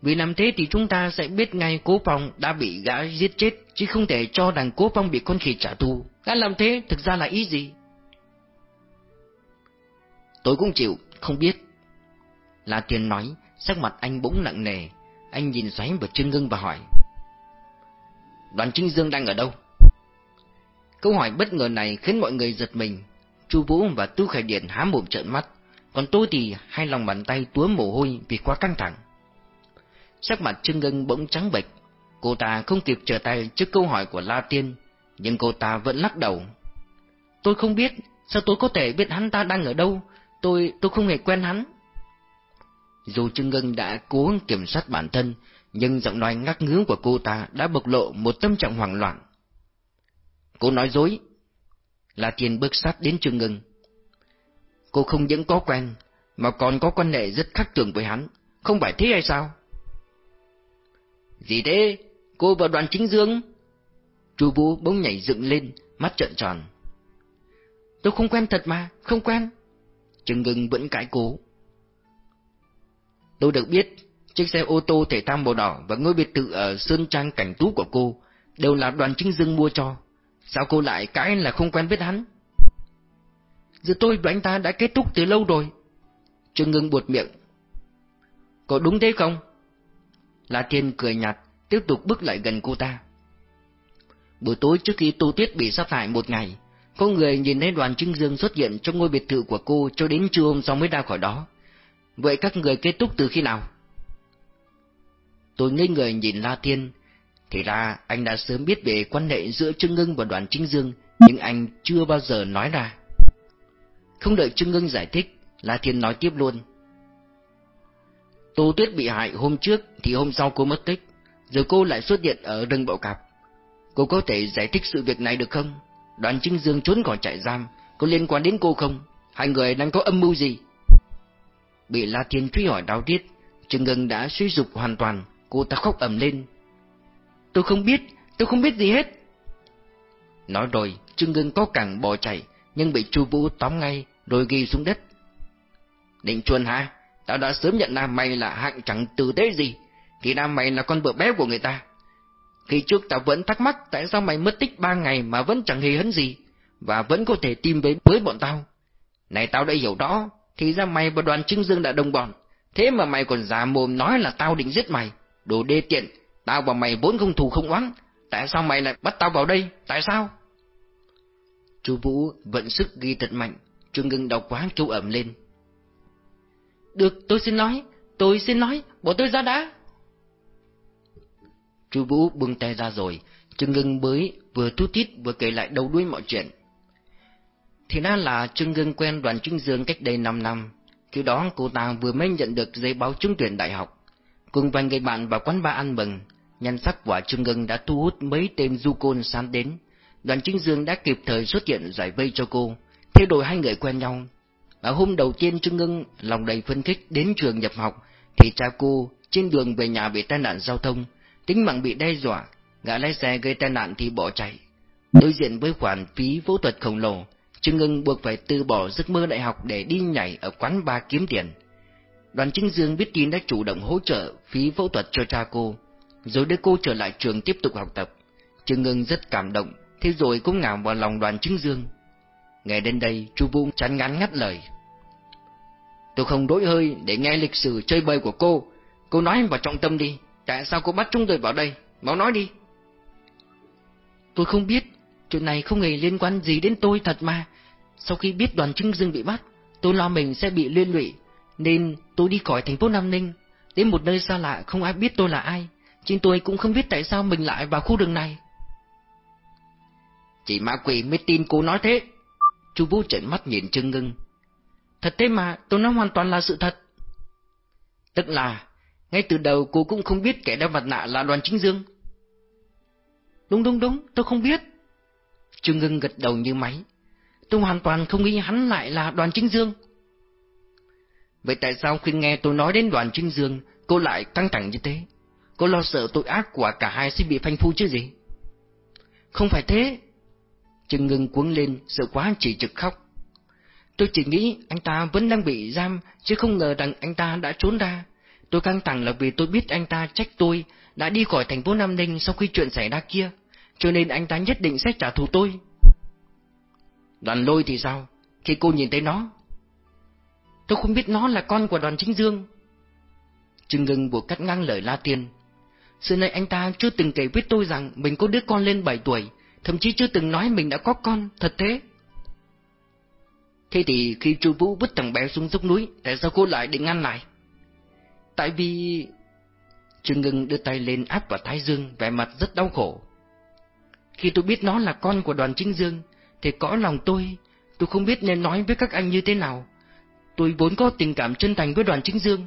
Vì làm thế thì chúng ta sẽ biết ngay cố phong đã bị gã giết chết, chứ không thể cho rằng cố phong bị con khỉ trả thù. Gã làm thế thực ra là ý gì? Tôi cũng chịu, không biết. là tiền nói, sắc mặt anh bỗng nặng nề. Anh nhìn xoáy vào Trương Ngưng và hỏi. Đoàn Trinh Dương đang ở đâu? Câu hỏi bất ngờ này khiến mọi người giật mình. Chu Vũ và Tu Khải Điển há mồm trợn mắt, còn tôi thì hai lòng bàn tay túa mồ hôi vì quá căng thẳng. Sắc mặt Trương Ngân bỗng trắng bệch, cô ta không kịp trở tay trước câu hỏi của La Tiên, nhưng cô ta vẫn lắc đầu. Tôi không biết, sao tôi có thể biết hắn ta đang ở đâu, tôi, tôi không hề quen hắn. Dù Trương Ngân đã cố kiểm soát bản thân, nhưng giọng nói ngắc ngứa của cô ta đã bộc lộ một tâm trạng hoảng loạn. Cô nói dối. La Tiên bước sát đến Trương Ngân. Cô không những có quen, mà còn có quan hệ rất khắc thường với hắn, không phải thế hay sao? Gì thế? Cô và đoàn chính dương? Chu Vũ bỗng nhảy dựng lên, mắt trợn tròn. Tôi không quen thật mà, không quen. Trừng ngừng vẫn cãi cố. Tôi được biết, chiếc xe ô tô thể thao màu đỏ và ngôi biệt thự ở Sơn Trang Cảnh Tú của cô đều là đoàn chính dương mua cho. Sao cô lại cãi là không quen biết hắn? Giữa tôi và anh ta đã kết thúc từ lâu rồi. Trương Ngưng buột miệng. Có đúng thế không? La Thiên cười nhạt, tiếp tục bước lại gần cô ta. Buổi tối trước khi Tô Tuyết bị sát hại một ngày, có người nhìn thấy đoàn trưng dương xuất hiện trong ngôi biệt thự của cô cho đến trưa hôm sau mới ra khỏi đó. Vậy các người kết thúc từ khi nào? Tôi ngây người nhìn La Thiên. Thì ra anh đã sớm biết về quan hệ giữa Trương Ngưng và đoàn Trinh Dương, nhưng anh chưa bao giờ nói ra. Không đợi Trương Ngưng giải thích, La Thiên nói tiếp luôn. Tô Tuyết bị hại hôm trước thì hôm sau cô mất tích, giờ cô lại xuất hiện ở rừng bạo cạp. Cô có thể giải thích sự việc này được không? Đoàn Trinh Dương trốn khỏi trại giam, có liên quan đến cô không? Hai người đang có âm mưu gì? Bị La Thiên truy hỏi đau tiết, Trương Ngân đã suy sụp hoàn toàn, cô ta khóc ầm lên. Tôi không biết, tôi không biết gì hết. Nói rồi, Trương Ngân có càng bỏ chạy, nhưng bị Chu Vũ tóm ngay, rồi ghi xuống đất. Định chuồn hả? Tao đã sớm nhận ra mày là hạng chẳng tử tế gì, thì ra mày là con bựa bé của người ta. Khi trước tao vẫn thắc mắc tại sao mày mất tích ba ngày mà vẫn chẳng hề hấn gì, và vẫn có thể tìm về với bọn tao. Này tao đã hiểu đó, thì ra mày và đoàn Trưng Dương đã đồng bọn, thế mà mày còn giả mồm nói là tao định giết mày, đồ đê tiện, tao và mày vốn không thù không oán, tại sao mày lại bắt tao vào đây, tại sao? Chú Vũ vận sức ghi thật mạnh, Trương Ngưng đau quá kêu ẩm lên. Được, tôi xin nói, tôi xin nói, bỏ tôi ra đã. Chú Vũ buông tay ra rồi, Trương Ngân mới vừa thút thít vừa kể lại đầu đuôi mọi chuyện. Thì ra là Trương Ngân quen đoàn Trương Dương cách đây 5 năm, khi đó cô ta vừa mới nhận được giấy báo trúng tuyển đại học. Cùng vài người bạn vào quán bar ăn mừng, nhân sắc của Trương Ngân đã thu hút mấy tên du côn san đến. Đoàn chính Dương đã kịp thời xuất hiện giải vây cho cô, thay đổi hai người quen nhau. Ở hôm đầu tiên Trương ngưng lòng đầy phấn khích đến trường nhập học, thì cha cô trên đường về nhà bị tai nạn giao thông, tính mạng bị đe dọa, gã lái xe gây tai nạn thì bỏ chạy. Đối diện với khoản phí phẫu thuật khổng lồ, Trương ngưng buộc phải từ bỏ giấc mơ đại học để đi nhảy ở quán bar kiếm tiền. Đoàn Chính Dương biết tin đã chủ động hỗ trợ phí phẫu thuật cho cha cô, rồi đưa cô trở lại trường tiếp tục học tập. Trương ngưng rất cảm động, thế rồi cũng ngào vào lòng đoàn Chính Dương. Nghe đến đây, Chu Vũ chán ngán ngắt lời. Tôi không đối hơi để nghe lịch sử chơi bời của cô, cô nói vào trọng tâm đi. Tại sao cô bắt chúng tôi vào đây? báo nói đi. Tôi không biết, chuyện này không hề liên quan gì đến tôi thật mà. Sau khi biết đoàn Trưng Dương bị bắt, tôi lo mình sẽ bị liên lụy, nên tôi đi khỏi thành phố Nam Ninh, đến một nơi xa lạ không ai biết tôi là ai. Chính tôi cũng không biết tại sao mình lại vào khu đường này. Chỉ ma quỷ mới tin cô nói thế. Chu Vũ trợn mắt nhìn Trương Ngưng. Thật thế mà, tôi nói hoàn toàn là sự thật. Tức là, ngay từ đầu cô cũng không biết kẻ đeo mặt nạ là đoàn chính dương. Đúng đúng đúng, tôi không biết. Trương Ngân gật đầu như máy. Tôi hoàn toàn không nghĩ hắn lại là đoàn chính dương. Vậy tại sao khi nghe tôi nói đến đoàn chính dương, cô lại căng thẳng như thế? Cô lo sợ tội ác của cả hai sẽ bị phanh phu chứ gì? Không phải thế. Trương Ngưng cuống lên, sợ quá chỉ trực khóc. Tôi chỉ nghĩ anh ta vẫn đang bị giam, chứ không ngờ rằng anh ta đã trốn ra. Tôi căng thẳng là vì tôi biết anh ta trách tôi đã đi khỏi thành phố Nam Ninh sau khi chuyện xảy ra kia, cho nên anh ta nhất định sẽ trả thù tôi. Đoàn lôi thì sao? Khi cô nhìn thấy nó? Tôi không biết nó là con của đoàn chính dương. Trừng ngừng buộc cắt ngang lời La Tiên. Xưa nay anh ta chưa từng kể với tôi rằng mình có đứa con lên 7 tuổi, thậm chí chưa từng nói mình đã có con, thật thế. Thế thì khi Chu Vũ vứt thằng bé xuống dốc núi, tại sao cô lại định ngăn lại? Tại vì... Trương Ngân đưa tay lên áp vào Thái Dương, vẻ mặt rất đau khổ. Khi tôi biết nó là con của đoàn Chính Dương, thì cõi lòng tôi, tôi không biết nên nói với các anh như thế nào. Tôi vốn có tình cảm chân thành với đoàn Chính Dương.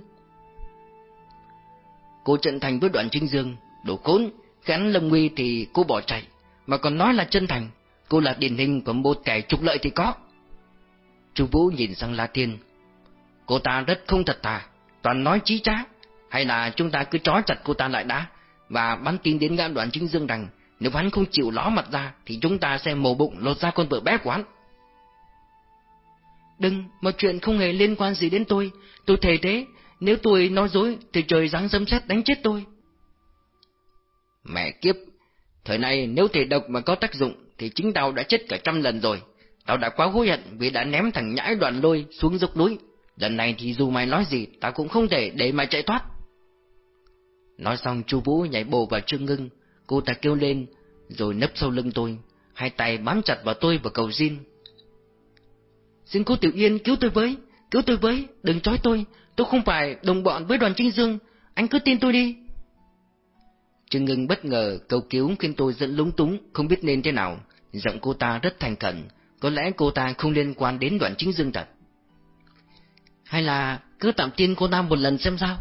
Cô chân thành với đoàn Chính Dương, đồ khốn, gắn lâm nguy thì cô bỏ chạy, mà còn nói là chân thành, cô là điển hình của một kẻ trục lợi thì có. Chu Vũ nhìn sang La Tiên. Cô ta rất không thật thà, toàn nói chí trá, hay là chúng ta cứ trói chặt cô ta lại đã, và bắn tin đến ngã đoạn chính dương rằng nếu hắn không chịu ló mặt ra thì chúng ta sẽ mổ bụng lột ra con vợ bé của hắn. Đừng, một chuyện không hề liên quan gì đến tôi. Tôi thề thế, nếu tôi nói dối thì trời giáng dâm xét đánh chết tôi. Mẹ kiếp, thời này nếu thể độc mà có tác dụng thì chính tao đã chết cả trăm lần rồi. Tao đã quá hối hận vì đã ném thằng nhãi đoàn lôi xuống dốc núi. Lần này thì dù mày nói gì, tao cũng không thể để mày chạy thoát. Nói xong chu Vũ nhảy bổ vào Trương Ngưng, cô ta kêu lên, rồi nấp sau lưng tôi, hai tay bám chặt vào tôi và cầu xin. Xin cô Tiểu Yên cứu tôi với, cứu tôi với, đừng trói tôi, tôi không phải đồng bọn với đoàn Trinh Dương, anh cứ tin tôi đi. Trương Ngưng bất ngờ cầu cứu khiến tôi dẫn lúng túng, không biết nên thế nào, giọng cô ta rất thành khẩn, có lẽ cô ta không liên quan đến đoàn chính dương thật. Hay là cứ tạm tin cô ta một lần xem sao?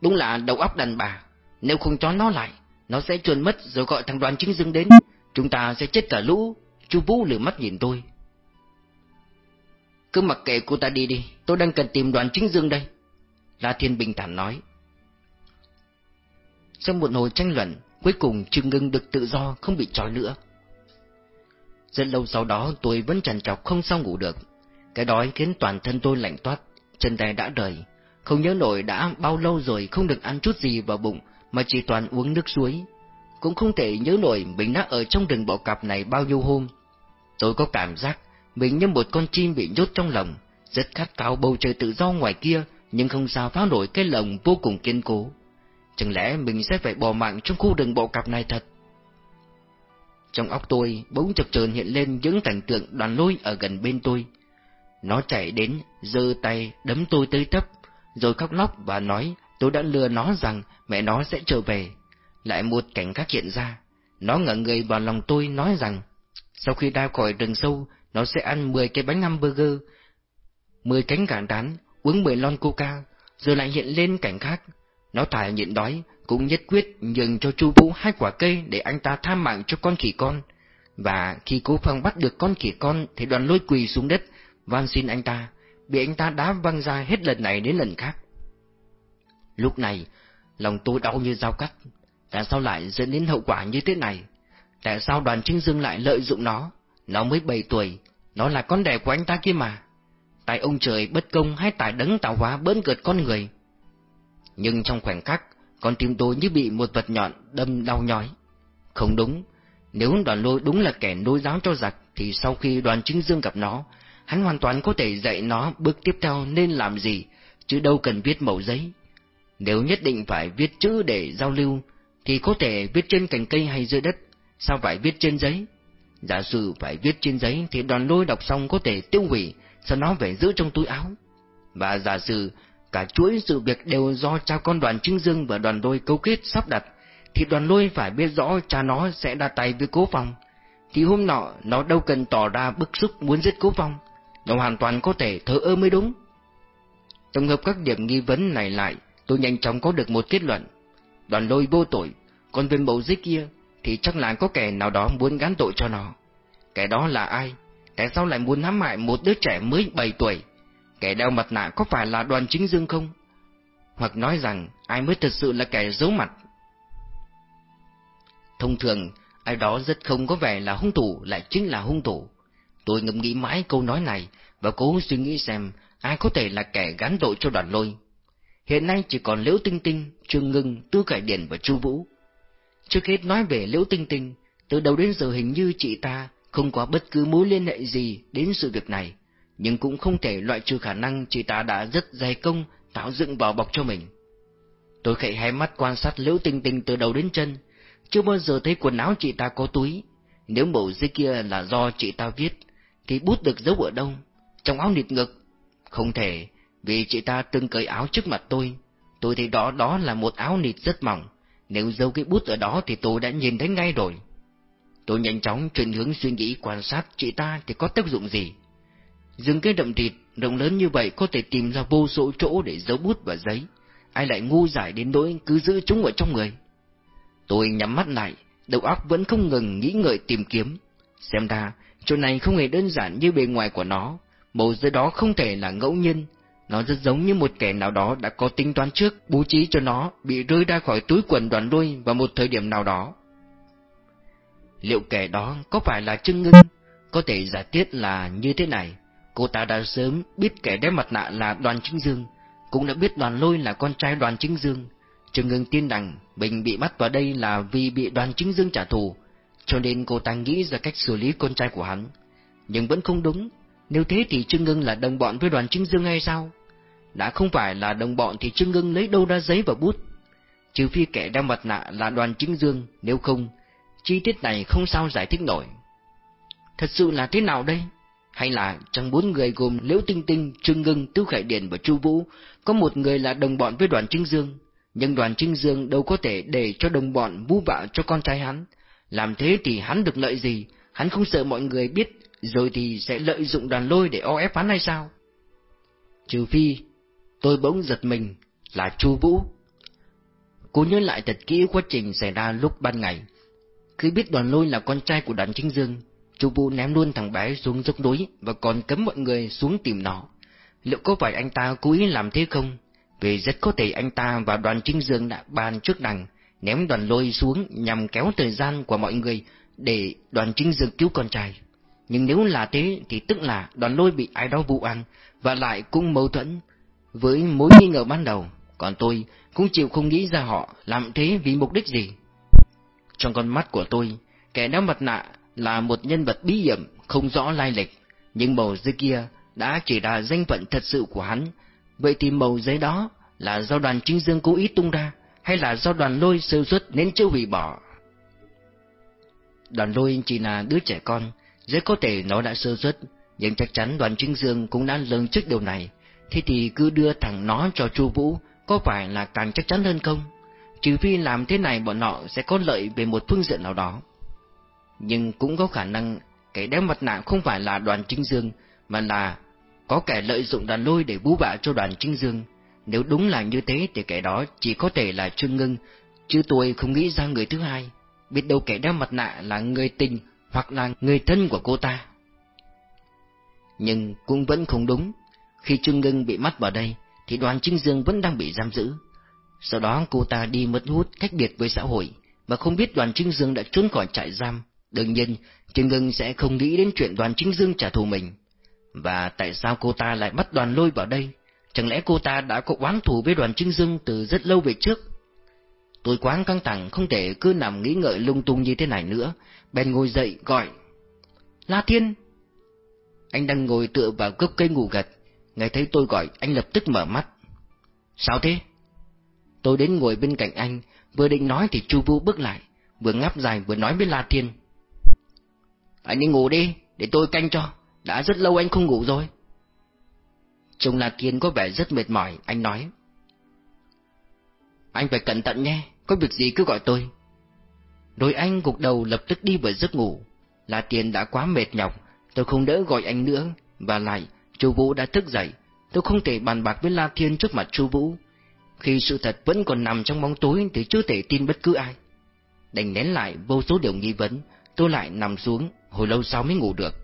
Đúng là đầu óc đàn bà, nếu không cho nó lại, nó sẽ chuồn mất rồi gọi thằng đoàn chính dương đến, chúng ta sẽ chết cả lũ. Chu Vũ lửa mắt nhìn tôi. Cứ mặc kệ cô ta đi đi, tôi đang cần tìm đoàn chính dương đây. La Thiên bình thản nói. Sau một hồi tranh luận, cuối cùng Trương Ngưng được tự do không bị trói nữa. Rất lâu sau đó tôi vẫn trằn trọc không sao ngủ được. Cái đói khiến toàn thân tôi lạnh toát, chân tay đã rời. Không nhớ nổi đã bao lâu rồi không được ăn chút gì vào bụng, mà chỉ toàn uống nước suối. Cũng không thể nhớ nổi mình đã ở trong rừng bọ cạp này bao nhiêu hôm. Tôi có cảm giác mình như một con chim bị nhốt trong lòng, rất khát khao bầu trời tự do ngoài kia, nhưng không sao phá nổi cái lồng vô cùng kiên cố. Chẳng lẽ mình sẽ phải bỏ mạng trong khu rừng bộ cặp này thật? Trong óc tôi bỗng chập chờn hiện lên những cảnh tượng đoàn lôi ở gần bên tôi. Nó chạy đến, giơ tay, đấm tôi tới tấp, rồi khóc lóc và nói tôi đã lừa nó rằng mẹ nó sẽ trở về. Lại một cảnh khác hiện ra, nó ngỡ người vào lòng tôi nói rằng, sau khi ra khỏi rừng sâu, nó sẽ ăn 10 cái bánh hamburger, 10 cánh gà rán, uống 10 lon coca, rồi lại hiện lên cảnh khác. Nó thải nhịn đói, cũng nhất quyết nhường cho Chu Vũ hai quả cây để anh ta tham mạng cho con khỉ con. Và khi cố phong bắt được con khỉ con thì đoàn lôi quỳ xuống đất, van xin anh ta, bị anh ta đá văng ra hết lần này đến lần khác. Lúc này, lòng tôi đau như dao cắt. Tại sao lại dẫn đến hậu quả như thế này? Tại sao đoàn Trinh Dương lại lợi dụng nó? Nó mới bảy tuổi, nó là con đẻ của anh ta kia mà. Tại ông trời bất công hay tại đấng tạo hóa bỡn cợt con người? Nhưng trong khoảnh khắc, con tim tôi như bị một vật nhọn đâm đau nhói. Không đúng, nếu đoàn lôi đúng là kẻ nối giáo cho giặc, thì sau khi đoàn chính dương gặp nó, hắn hoàn toàn có thể dạy nó bước tiếp theo nên làm gì, chứ đâu cần viết mẫu giấy. Nếu nhất định phải viết chữ để giao lưu, thì có thể viết trên cành cây hay dưới đất, sao phải viết trên giấy? Giả sử phải viết trên giấy thì đoàn lôi đọc xong có thể tiêu hủy, sau nó phải giữ trong túi áo. Và giả sử cả chuỗi sự việc đều do cha con đoàn trưng Dương và đoàn lôi cấu kết sắp đặt, thì đoàn lôi phải biết rõ cha nó sẽ ra tay với cố phong. Thì hôm nọ nó đâu cần tỏ ra bức xúc muốn giết cố phong, nó hoàn toàn có thể thở ơ mới đúng. Tổng hợp các điểm nghi vấn này lại, tôi nhanh chóng có được một kết luận. Đoàn lôi vô tội, còn về mẫu giết kia thì chắc là có kẻ nào đó muốn gán tội cho nó. Kẻ đó là ai? Tại sao lại muốn hãm hại một đứa trẻ mới 7 tuổi? Kẻ đeo mặt nạ có phải là đoàn chính dương không? Hoặc nói rằng ai mới thật sự là kẻ giấu mặt? Thông thường, ai đó rất không có vẻ là hung thủ lại chính là hung thủ. Tôi ngẫm nghĩ mãi câu nói này và cố suy nghĩ xem ai có thể là kẻ gán tội cho đoàn lôi. Hiện nay chỉ còn Liễu Tinh Tinh, Trương Ngưng, Tư Cải Điển và Chu Vũ. Trước hết nói về Liễu Tinh Tinh, từ đầu đến giờ hình như chị ta không có bất cứ mối liên hệ gì đến sự việc này, nhưng cũng không thể loại trừ khả năng chị ta đã rất dày công tạo dựng vỏ bọc cho mình. Tôi khẽ hai mắt quan sát Liễu Tinh Tinh từ đầu đến chân, chưa bao giờ thấy quần áo chị ta có túi. Nếu mẫu dưới kia là do chị ta viết, thì bút được giấu ở đâu? Trong áo nịt ngực? Không thể, vì chị ta từng cởi áo trước mặt tôi. Tôi thấy đó đó là một áo nịt rất mỏng, nếu giấu cái bút ở đó thì tôi đã nhìn thấy ngay rồi. Tôi nhanh chóng chuyển hướng suy nghĩ quan sát chị ta thì có tác dụng gì. Dừng cái đậm thịt rộng lớn như vậy có thể tìm ra vô số chỗ để giấu bút và giấy. Ai lại ngu giải đến nỗi cứ giữ chúng ở trong người. Tôi nhắm mắt lại, đầu óc vẫn không ngừng nghĩ ngợi tìm kiếm. Xem ra, chỗ này không hề đơn giản như bề ngoài của nó, bầu dưới đó không thể là ngẫu nhiên. Nó rất giống như một kẻ nào đó đã có tính toán trước, bố trí cho nó bị rơi ra khỏi túi quần đoàn đuôi vào một thời điểm nào đó. Liệu kẻ đó có phải là Trương Ngưng? Có thể giả thiết là như thế này. Cô ta đã sớm biết kẻ đeo mặt nạ là đoàn chính dương, cũng đã biết đoàn lôi là con trai đoàn chính dương. Trương Ngưng tin rằng mình bị bắt vào đây là vì bị đoàn chính dương trả thù, cho nên cô ta nghĩ ra cách xử lý con trai của hắn. Nhưng vẫn không đúng, nếu thế thì Trương Ngưng là đồng bọn với đoàn chính dương hay sao? Đã không phải là đồng bọn thì Trương Ngưng lấy đâu ra giấy và bút? Trừ phi kẻ đeo mặt nạ là đoàn chính dương, nếu không, chi tiết này không sao giải thích nổi. Thật sự là thế nào đây? Hay là trong bốn người gồm Liễu Tinh Tinh, Trương Ngưng, Tiêu Khải Điền và Chu Vũ, có một người là đồng bọn với đoàn Trinh Dương, nhưng đoàn Trinh Dương đâu có thể để cho đồng bọn vu vạ cho con trai hắn. Làm thế thì hắn được lợi gì? Hắn không sợ mọi người biết, rồi thì sẽ lợi dụng đoàn lôi để o ép hắn hay sao? Trừ phi, tôi bỗng giật mình, là Chu Vũ. Cô nhớ lại thật kỹ quá trình xảy ra lúc ban ngày. Khi biết đoàn lôi là con trai của đoàn Trinh Dương, Chu Vũ ném luôn thằng bé xuống dốc núi và còn cấm mọi người xuống tìm nó. Liệu có phải anh ta cố ý làm thế không? Vì rất có thể anh ta và đoàn Trinh Dương đã bàn trước đằng, ném đoàn lôi xuống nhằm kéo thời gian của mọi người để đoàn Trinh Dương cứu con trai. Nhưng nếu là thế thì tức là đoàn lôi bị ai đó vụ ăn và lại cũng mâu thuẫn với mối nghi ngờ ban đầu. Còn tôi cũng chịu không nghĩ ra họ làm thế vì mục đích gì. Trong con mắt của tôi, kẻ đeo mặt nạ là một nhân vật bí hiểm, không rõ lai lịch, nhưng màu giấy kia đã chỉ là danh phận thật sự của hắn. Vậy thì màu giấy đó là do đoàn chính dương cố ý tung ra, hay là do đoàn lôi sơ suất nên chưa hủy bỏ? Đoàn lôi chỉ là đứa trẻ con, rất có thể nó đã sơ suất, nhưng chắc chắn đoàn chính dương cũng đã lường trước điều này. Thế thì cứ đưa thằng nó cho Chu Vũ, có phải là càng chắc chắn hơn không? Trừ phi làm thế này bọn họ sẽ có lợi về một phương diện nào đó nhưng cũng có khả năng kẻ đeo mặt nạ không phải là đoàn Trinh Dương, mà là có kẻ lợi dụng đàn lôi để bú bạ cho đoàn Trinh Dương. Nếu đúng là như thế thì kẻ đó chỉ có thể là Trương Ngưng, chứ tôi không nghĩ ra người thứ hai. Biết đâu kẻ đeo mặt nạ là người tình hoặc là người thân của cô ta. Nhưng cũng vẫn không đúng. Khi Trương Ngưng bị bắt vào đây, thì đoàn Trinh Dương vẫn đang bị giam giữ. Sau đó cô ta đi mất hút cách biệt với xã hội, mà không biết đoàn Trinh Dương đã trốn khỏi trại giam, Đương nhiên, Trương Ngân sẽ không nghĩ đến chuyện đoàn chính dương trả thù mình. Và tại sao cô ta lại bắt đoàn lôi vào đây? Chẳng lẽ cô ta đã có oán thù với đoàn chính dương từ rất lâu về trước? Tôi quá căng thẳng không thể cứ nằm nghĩ ngợi lung tung như thế này nữa. Bèn ngồi dậy gọi. La Thiên! Anh đang ngồi tựa vào gốc cây ngủ gật. Nghe thấy tôi gọi, anh lập tức mở mắt. Sao thế? Tôi đến ngồi bên cạnh anh, vừa định nói thì Chu Vũ bước lại, vừa ngáp dài vừa nói với La Thiên. Anh đi ngủ đi, để tôi canh cho, đã rất lâu anh không ngủ rồi. Trông La Kiên có vẻ rất mệt mỏi, anh nói. Anh phải cẩn thận nhé, có việc gì cứ gọi tôi. Rồi anh gục đầu lập tức đi vào giấc ngủ. La Kiên đã quá mệt nhọc, tôi không đỡ gọi anh nữa, và lại, chú Vũ đã thức dậy, tôi không thể bàn bạc với La Thiên trước mặt chú Vũ. Khi sự thật vẫn còn nằm trong bóng tối thì chưa thể tin bất cứ ai. Đành nén lại vô số điều nghi vấn, tôi lại nằm xuống, hồi lâu sau mới ngủ được.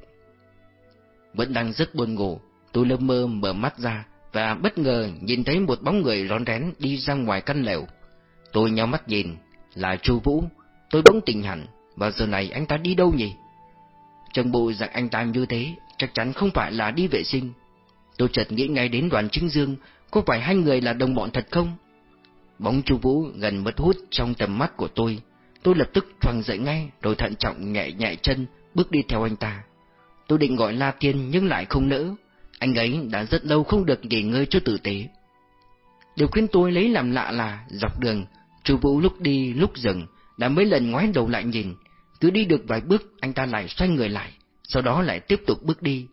Vẫn đang rất buồn ngủ, tôi lơ mơ mở mắt ra và bất ngờ nhìn thấy một bóng người rón rén đi ra ngoài căn lều. Tôi nhau mắt nhìn, là Chu Vũ, tôi bỗng tỉnh hẳn, và giờ này anh ta đi đâu nhỉ? Trong bộ dạng anh ta như thế, chắc chắn không phải là đi vệ sinh. Tôi chợt nghĩ ngay đến đoàn Trinh Dương, có phải hai người là đồng bọn thật không? Bóng Chu Vũ gần mất hút trong tầm mắt của tôi, tôi lập tức choàng dậy ngay, rồi thận trọng nhẹ nhẹ chân, bước đi theo anh ta. Tôi định gọi La Tiên nhưng lại không nỡ, anh ấy đã rất lâu không được nghỉ ngơi cho tử tế. Điều khiến tôi lấy làm lạ là dọc đường, chú Vũ lúc đi lúc dừng, đã mấy lần ngoái đầu lại nhìn, cứ đi được vài bước anh ta lại xoay người lại, sau đó lại tiếp tục bước đi.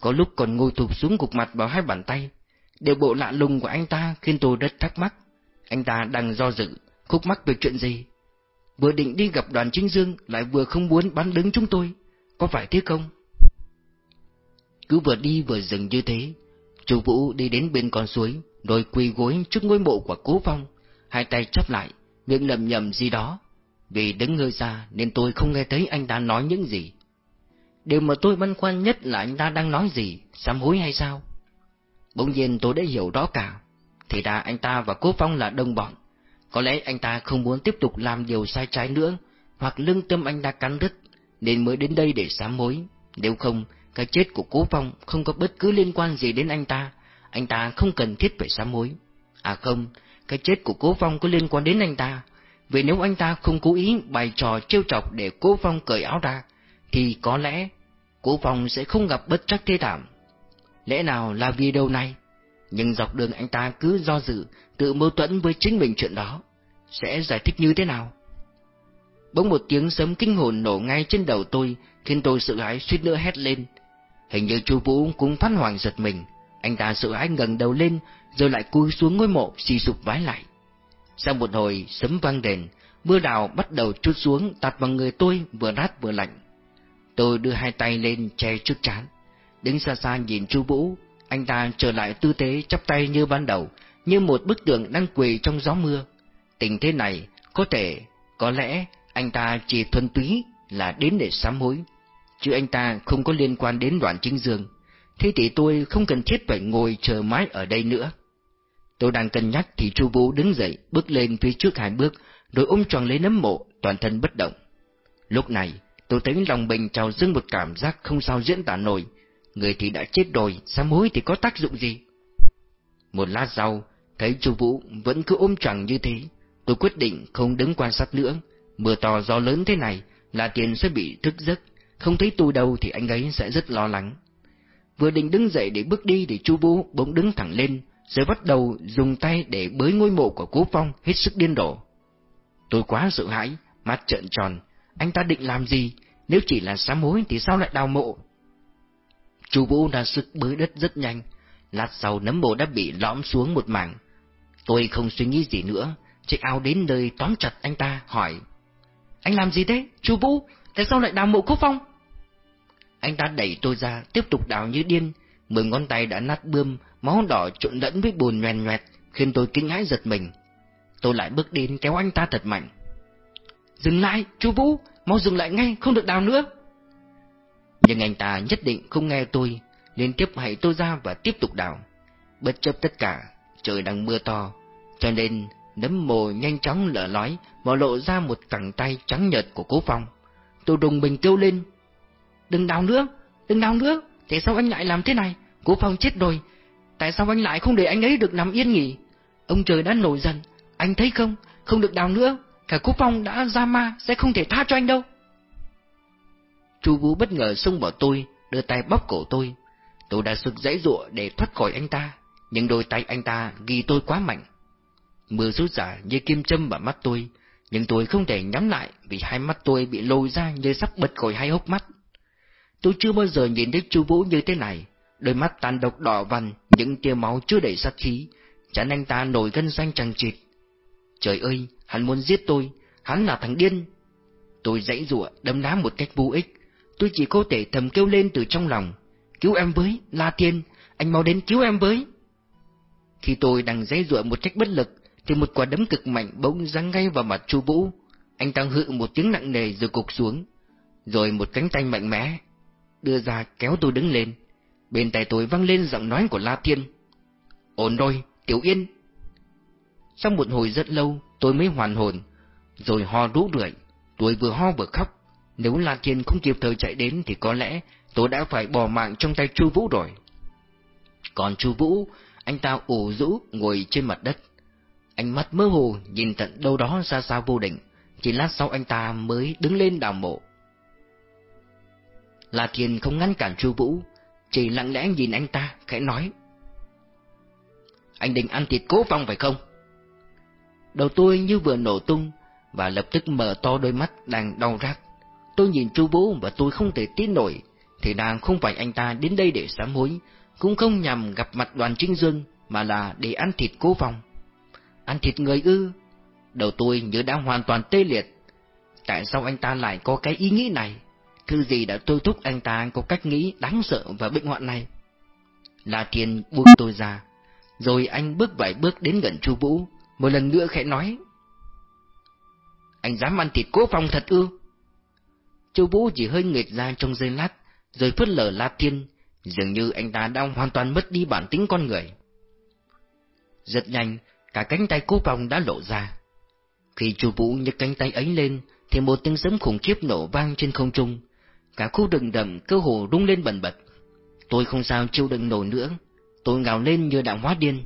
Có lúc còn ngồi thụp xuống cục mặt vào hai bàn tay. Điều bộ lạ lùng của anh ta khiến tôi rất thắc mắc. Anh ta đang do dự, khúc mắc về chuyện gì? Vừa định đi gặp đoàn chính dương lại vừa không muốn bắn đứng chúng tôi có phải thế không? Cứ vừa đi vừa dừng như thế, chú Vũ đi đến bên con suối, rồi quỳ gối trước ngôi mộ của Cố Phong, hai tay chắp lại, miệng lầm nhầm gì đó. Vì đứng ngơi xa nên tôi không nghe thấy anh ta nói những gì. Điều mà tôi băn khoăn nhất là anh ta đang nói gì, sám hối hay sao? Bỗng nhiên tôi đã hiểu rõ cả. Thì ra anh ta và Cố Phong là đồng bọn. Có lẽ anh ta không muốn tiếp tục làm điều sai trái nữa, hoặc lương tâm anh ta cắn đứt, nên mới đến đây để sám hối. Nếu không, cái chết của Cố Phong không có bất cứ liên quan gì đến anh ta, anh ta không cần thiết phải sám hối. À không, cái chết của Cố Phong có liên quan đến anh ta, vì nếu anh ta không cố ý bày trò trêu chọc để Cố Phong cởi áo ra, thì có lẽ Cố Phong sẽ không gặp bất trắc thế thảm. Lẽ nào là vì đâu này? Nhưng dọc đường anh ta cứ do dự, tự mâu thuẫn với chính mình chuyện đó. Sẽ giải thích như thế nào? Bỗng một tiếng sấm kinh hồn nổ ngay trên đầu tôi, khiến tôi sợ hãi suýt nữa hét lên. Hình như chu Vũ cũng phát hoàng giật mình, anh ta sợ hãi ngẩng đầu lên, rồi lại cúi xuống ngôi mộ xì sụp vái lại. Sau một hồi sấm vang đền, mưa đào bắt đầu trút xuống tạt vào người tôi vừa rát vừa lạnh. Tôi đưa hai tay lên che trước trán, đứng xa xa nhìn Chu Vũ, anh ta trở lại tư thế chắp tay như ban đầu, như một bức tượng đang quỳ trong gió mưa. Tình thế này, có thể, có lẽ anh ta chỉ thuần túy là đến để sám hối, chứ anh ta không có liên quan đến đoạn chính dương. Thế thì tôi không cần thiết phải ngồi chờ mãi ở đây nữa. Tôi đang cân nhắc thì Chu Vũ đứng dậy, bước lên phía trước hai bước, rồi ôm tròn lấy nấm mộ, toàn thân bất động. Lúc này, tôi thấy lòng mình trào dâng một cảm giác không sao diễn tả nổi. Người thì đã chết rồi, sám hối thì có tác dụng gì? Một lát sau, thấy Chu Vũ vẫn cứ ôm tròn như thế, tôi quyết định không đứng quan sát nữa. Mưa to gió lớn thế này, là tiền sẽ bị thức giấc, không thấy tu đâu thì anh ấy sẽ rất lo lắng. Vừa định đứng dậy để bước đi thì Chu Vũ bỗng đứng thẳng lên, rồi bắt đầu dùng tay để bới ngôi mộ của Cố Phong hết sức điên đổ. Tôi quá sợ hãi, mắt trợn tròn, anh ta định làm gì, nếu chỉ là sám hối thì sao lại đào mộ? Chu Vũ ra sức bới đất rất nhanh, lát sau nấm mộ đã bị lõm xuống một mảng. Tôi không suy nghĩ gì nữa, chạy ao đến nơi tóm chặt anh ta, hỏi. Anh làm gì thế, Chu Vũ, tại sao lại đào mộ Cố Phong? Anh ta đẩy tôi ra, tiếp tục đào như điên, mười ngón tay đã nát bươm, máu đỏ trộn lẫn với bùn nhoèn nhoẹt, khiến tôi kinh hãi giật mình. Tôi lại bước đến kéo anh ta thật mạnh. Dừng lại, chú Vũ, mau dừng lại ngay, không được đào nữa. Nhưng anh ta nhất định không nghe tôi, liên tiếp hãy tôi ra và tiếp tục đào. Bất chấp tất cả, trời đang mưa to, cho nên nấm mồ nhanh chóng lở lói, mở lộ ra một cẳng tay trắng nhợt của cố phong. Tôi đùng bình kêu lên. Đừng đào nữa, đừng đào nữa, tại sao anh lại làm thế này? Cố phong chết rồi, tại sao anh lại không để anh ấy được nằm yên nghỉ? Ông trời đã nổi giận, anh thấy không, không được đào nữa, cả cố phong đã ra ma, sẽ không thể tha cho anh đâu. Chu Vũ bất ngờ xông vào tôi, đưa tay bóp cổ tôi. Tôi đã sực dãy dụa để thoát khỏi anh ta, nhưng đôi tay anh ta ghi tôi quá mạnh. Mưa rút giả như kim châm vào mắt tôi, nhưng tôi không thể nhắm lại vì hai mắt tôi bị lôi ra như sắp bật khỏi hai hốc mắt. Tôi chưa bao giờ nhìn thấy chú Vũ như thế này, đôi mắt tàn độc đỏ vằn, những tia máu chưa đầy sát khí, chắn anh ta nổi gân xanh chằng chịt. Trời ơi, hắn muốn giết tôi, hắn là thằng điên. Tôi dãy rụa đấm đá một cách vô ích, tôi chỉ có thể thầm kêu lên từ trong lòng, cứu em với, La Thiên, anh mau đến cứu em với. Khi tôi đang dãy rụa một cách bất lực, thì một quả đấm cực mạnh bỗng giáng ngay vào mặt Chu Vũ. Anh ta hự một tiếng nặng nề rồi cục xuống, rồi một cánh tay mạnh mẽ đưa ra kéo tôi đứng lên. Bên tai tôi vang lên giọng nói của La Thiên. Ổn rồi, Tiểu Yên. Sau một hồi rất lâu, tôi mới hoàn hồn, rồi ho rú rượi. Tôi vừa ho vừa khóc. Nếu La Thiên không kịp thời chạy đến thì có lẽ tôi đã phải bỏ mạng trong tay Chu Vũ rồi. Còn Chu Vũ, anh ta ủ rũ ngồi trên mặt đất. Ánh mắt mơ hồ nhìn tận đâu đó xa xa vô định, chỉ lát sau anh ta mới đứng lên đào mộ. La Thiên không ngăn cản Chu Vũ, chỉ lặng lẽ nhìn anh ta, khẽ nói. Anh định ăn thịt cố phong phải không? Đầu tôi như vừa nổ tung, và lập tức mở to đôi mắt đang đau rát. Tôi nhìn Chu Vũ và tôi không thể tin nổi, thì đang không phải anh ta đến đây để sám hối, cũng không nhằm gặp mặt đoàn trinh dương, mà là để ăn thịt cố phong. Ăn thịt người ư? Đầu tôi như đã hoàn toàn tê liệt. Tại sao anh ta lại có cái ý nghĩ này? Thứ gì đã tôi thúc anh ta có cách nghĩ đáng sợ và bệnh hoạn này? La Thiên buông tôi ra, rồi anh bước vài bước đến gần Chu Vũ, một lần nữa khẽ nói. Anh dám ăn thịt cố phong thật ư? Chu Vũ chỉ hơi nghệt ra trong giây lát, rồi phớt lờ La Thiên, Dường như anh ta đang hoàn toàn mất đi bản tính con người. Rất nhanh, cả cánh tay cô vòng đã lộ ra. Khi chu Vũ nhấc cánh tay ấy lên, thì một tiếng sấm khủng khiếp nổ vang trên không trung. Cả khu rừng rậm cơ hồ rung lên bần bật. Tôi không sao chịu đựng nổi nữa, tôi ngào lên như đạo hóa điên.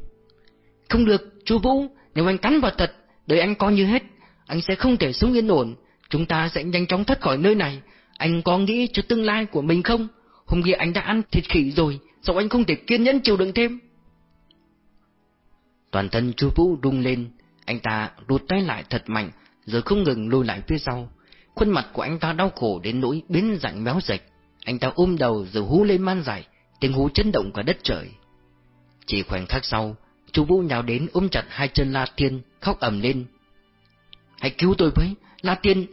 Không được, chu Vũ, nếu anh cắn vào thật, đời anh coi như hết, anh sẽ không thể sống yên ổn, chúng ta sẽ nhanh chóng thoát khỏi nơi này. Anh có nghĩ cho tương lai của mình không? Hôm kia anh đã ăn thịt khỉ rồi, sao anh không thể kiên nhẫn chịu đựng thêm? Toàn thân chu Vũ rung lên, anh ta rụt tay lại thật mạnh, rồi không ngừng lùi lại phía sau. Khuôn mặt của anh ta đau khổ đến nỗi biến dạng méo dịch Anh ta ôm đầu rồi hú lên man dại, tiếng hú chấn động cả đất trời. Chỉ khoảnh khắc sau, chu Vũ nhào đến ôm chặt hai chân La Thiên, khóc ầm lên. Hãy cứu tôi với, La Thiên,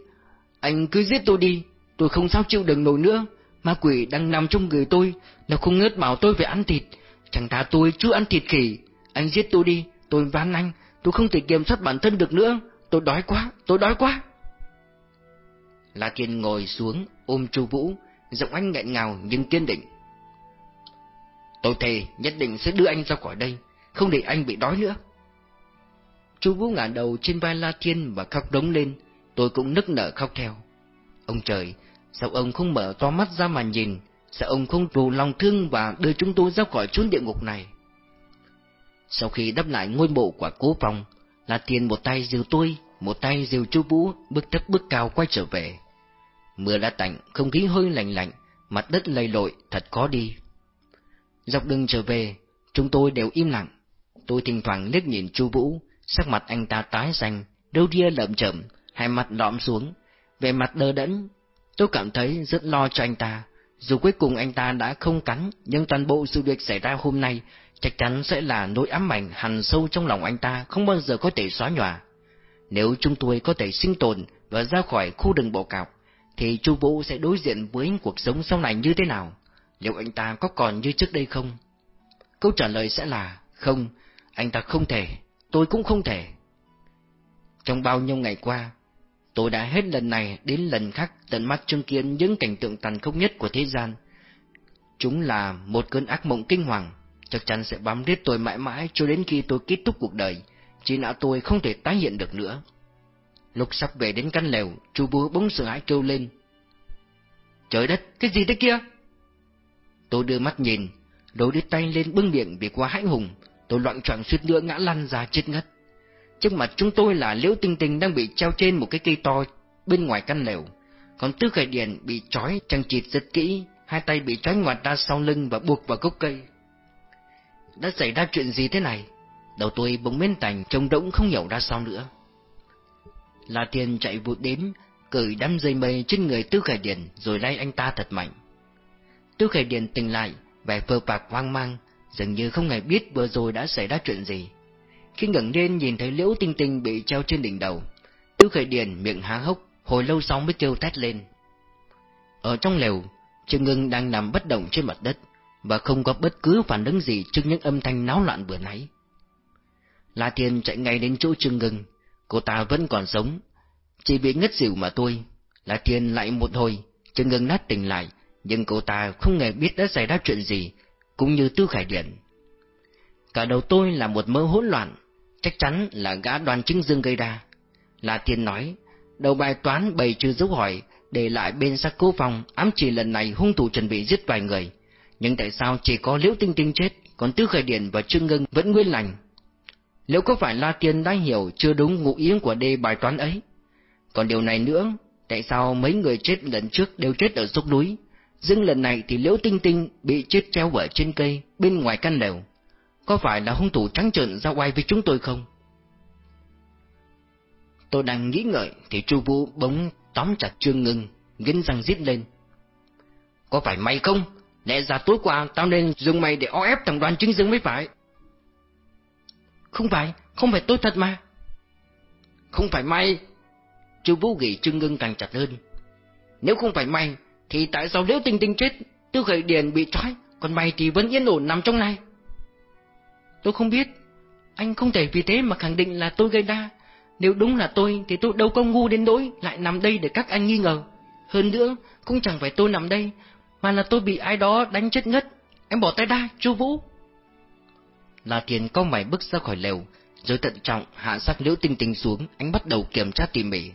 anh cứ giết tôi đi, tôi không sao chịu đựng nổi nữa. Ma quỷ đang nằm trong người tôi, nó không ngớt bảo tôi phải ăn thịt. Chẳng thà tôi chưa ăn thịt khỉ, anh giết tôi đi, tôi ván anh, tôi không thể kiểm soát bản thân được nữa, tôi đói quá, tôi đói quá. La Kiên ngồi xuống, ôm Chu Vũ, giọng anh nghẹn ngào nhưng kiên định. Tôi thề nhất định sẽ đưa anh ra khỏi đây, không để anh bị đói nữa. Chu Vũ ngả đầu trên vai La Thiên và khóc đống lên, tôi cũng nức nở khóc theo. Ông trời, sao ông không mở to mắt ra mà nhìn, sao ông không đủ lòng thương và đưa chúng tôi ra khỏi chốn địa ngục này? Sau khi đắp lại ngôi mộ của cố phòng, là tiền một tay dìu tôi, một tay dìu chú Vũ bước thấp bước cao quay trở về. Mưa đã tạnh, không khí hơi lạnh lạnh, mặt đất lầy lội, thật khó đi. Dọc đường trở về, chúng tôi đều im lặng. Tôi thỉnh thoảng liếc nhìn Chu Vũ, sắc mặt anh ta tái xanh, râu ria lợm chậm, hai mặt lõm xuống, về mặt đờ đẫn. Tôi cảm thấy rất lo cho anh ta, dù cuối cùng anh ta đã không cắn, nhưng toàn bộ sự việc xảy ra hôm nay chắc chắn sẽ là nỗi ám ảnh hằn sâu trong lòng anh ta không bao giờ có thể xóa nhòa. Nếu chúng tôi có thể sinh tồn và ra khỏi khu rừng bộ cạp, thì Chu Vũ sẽ đối diện với cuộc sống sau này như thế nào? Liệu anh ta có còn như trước đây không? Câu trả lời sẽ là không, anh ta không thể, tôi cũng không thể. Trong bao nhiêu ngày qua, tôi đã hết lần này đến lần khác tận mắt chứng kiến những cảnh tượng tàn khốc nhất của thế gian. Chúng là một cơn ác mộng kinh hoàng, chắc chắn sẽ bám riết tôi mãi mãi cho đến khi tôi kết thúc cuộc đời, chỉ não tôi không thể tái hiện được nữa. Lúc sắp về đến căn lều, chú búa bỗng sợ hãi kêu lên. Trời đất, cái gì thế kia? Tôi đưa mắt nhìn, đôi đưa tay lên bưng miệng vì quá hãi hùng, tôi loạn choạng suýt nữa ngã lăn ra chết ngất. Trước mặt chúng tôi là Liễu Tinh Tinh đang bị treo trên một cái cây to bên ngoài căn lều, còn Tư Khải Điền bị trói chằng chịt rất kỹ, hai tay bị trói ngoặt ra sau lưng và buộc vào gốc cây. Đã xảy ra chuyện gì thế này? Đầu tôi bỗng bên tành trông rỗng không hiểu ra sao nữa. La Thiên chạy vụt đến, cởi đám dây mây trên người Tư Khải Điền rồi lay anh ta thật mạnh. Tư Khải Điền tỉnh lại, vẻ phơ phạc hoang mang, dường như không hề biết vừa rồi đã xảy ra chuyện gì. Khi ngẩng lên nhìn thấy Liễu Tinh Tinh bị treo trên đỉnh đầu, Tư Khải Điền miệng há hốc, hồi lâu sau mới kêu thét lên. Ở trong lều, Trương Ngưng đang nằm bất động trên mặt đất, và không có bất cứ phản ứng gì trước những âm thanh náo loạn vừa nãy. La Thiên chạy ngay đến chỗ Trương Ngưng, cô ta vẫn còn sống, chỉ bị ngất xỉu mà thôi. La Thiên lại một hồi, Trương Ngưng nát tỉnh lại, nhưng cô ta không hề biết đã xảy ra chuyện gì, cũng như Tư Khải Điện. Cả đầu tôi là một mớ hỗn loạn, chắc chắn là gã đoàn chứng dương gây ra. La Thiên nói, đầu bài toán bày trừ dấu hỏi, để lại bên xác cố phòng ám chỉ lần này hung thủ chuẩn bị giết vài người. Nhưng tại sao chỉ có Liễu Tinh Tinh chết, còn Tư Khởi Điển và Trương Ngân vẫn nguyên lành? Liệu có phải La Tiên đã hiểu chưa đúng ngụ ý của đề bài toán ấy? Còn điều này nữa, tại sao mấy người chết lần trước đều chết ở dốc núi? riêng lần này thì Liễu Tinh Tinh bị chết treo ở trên cây, bên ngoài căn lều. Có phải là hung thủ trắng trợn ra oai với chúng tôi không? Tôi đang nghĩ ngợi thì Chu Vũ bỗng tóm chặt Trương Ngân, nghiến răng rít lên. Có phải mày không? Lẽ ra tối qua tao nên dùng mày để o ép thằng đoàn chứng dương mới phải. Không phải, không phải tôi thật mà. Không phải mày. Chu Vũ gỉ trưng ngưng càng chặt hơn. Nếu không phải mày, thì tại sao Liễu Tinh Tinh chết, Tư Khởi Điền bị trói, còn mày thì vẫn yên ổn nằm trong này? Tôi không biết, anh không thể vì thế mà khẳng định là tôi gây ra. Nếu đúng là tôi thì tôi đâu có ngu đến nỗi lại nằm đây để các anh nghi ngờ. Hơn nữa, cũng chẳng phải tôi nằm đây, mà là tôi bị ai đó đánh chết ngất, em bỏ tay ra, chu Vũ. là tiền có mày bước ra khỏi lều, rồi tận trọng hạ sát liễu tinh tinh xuống, anh bắt đầu kiểm tra tỉ mỉ.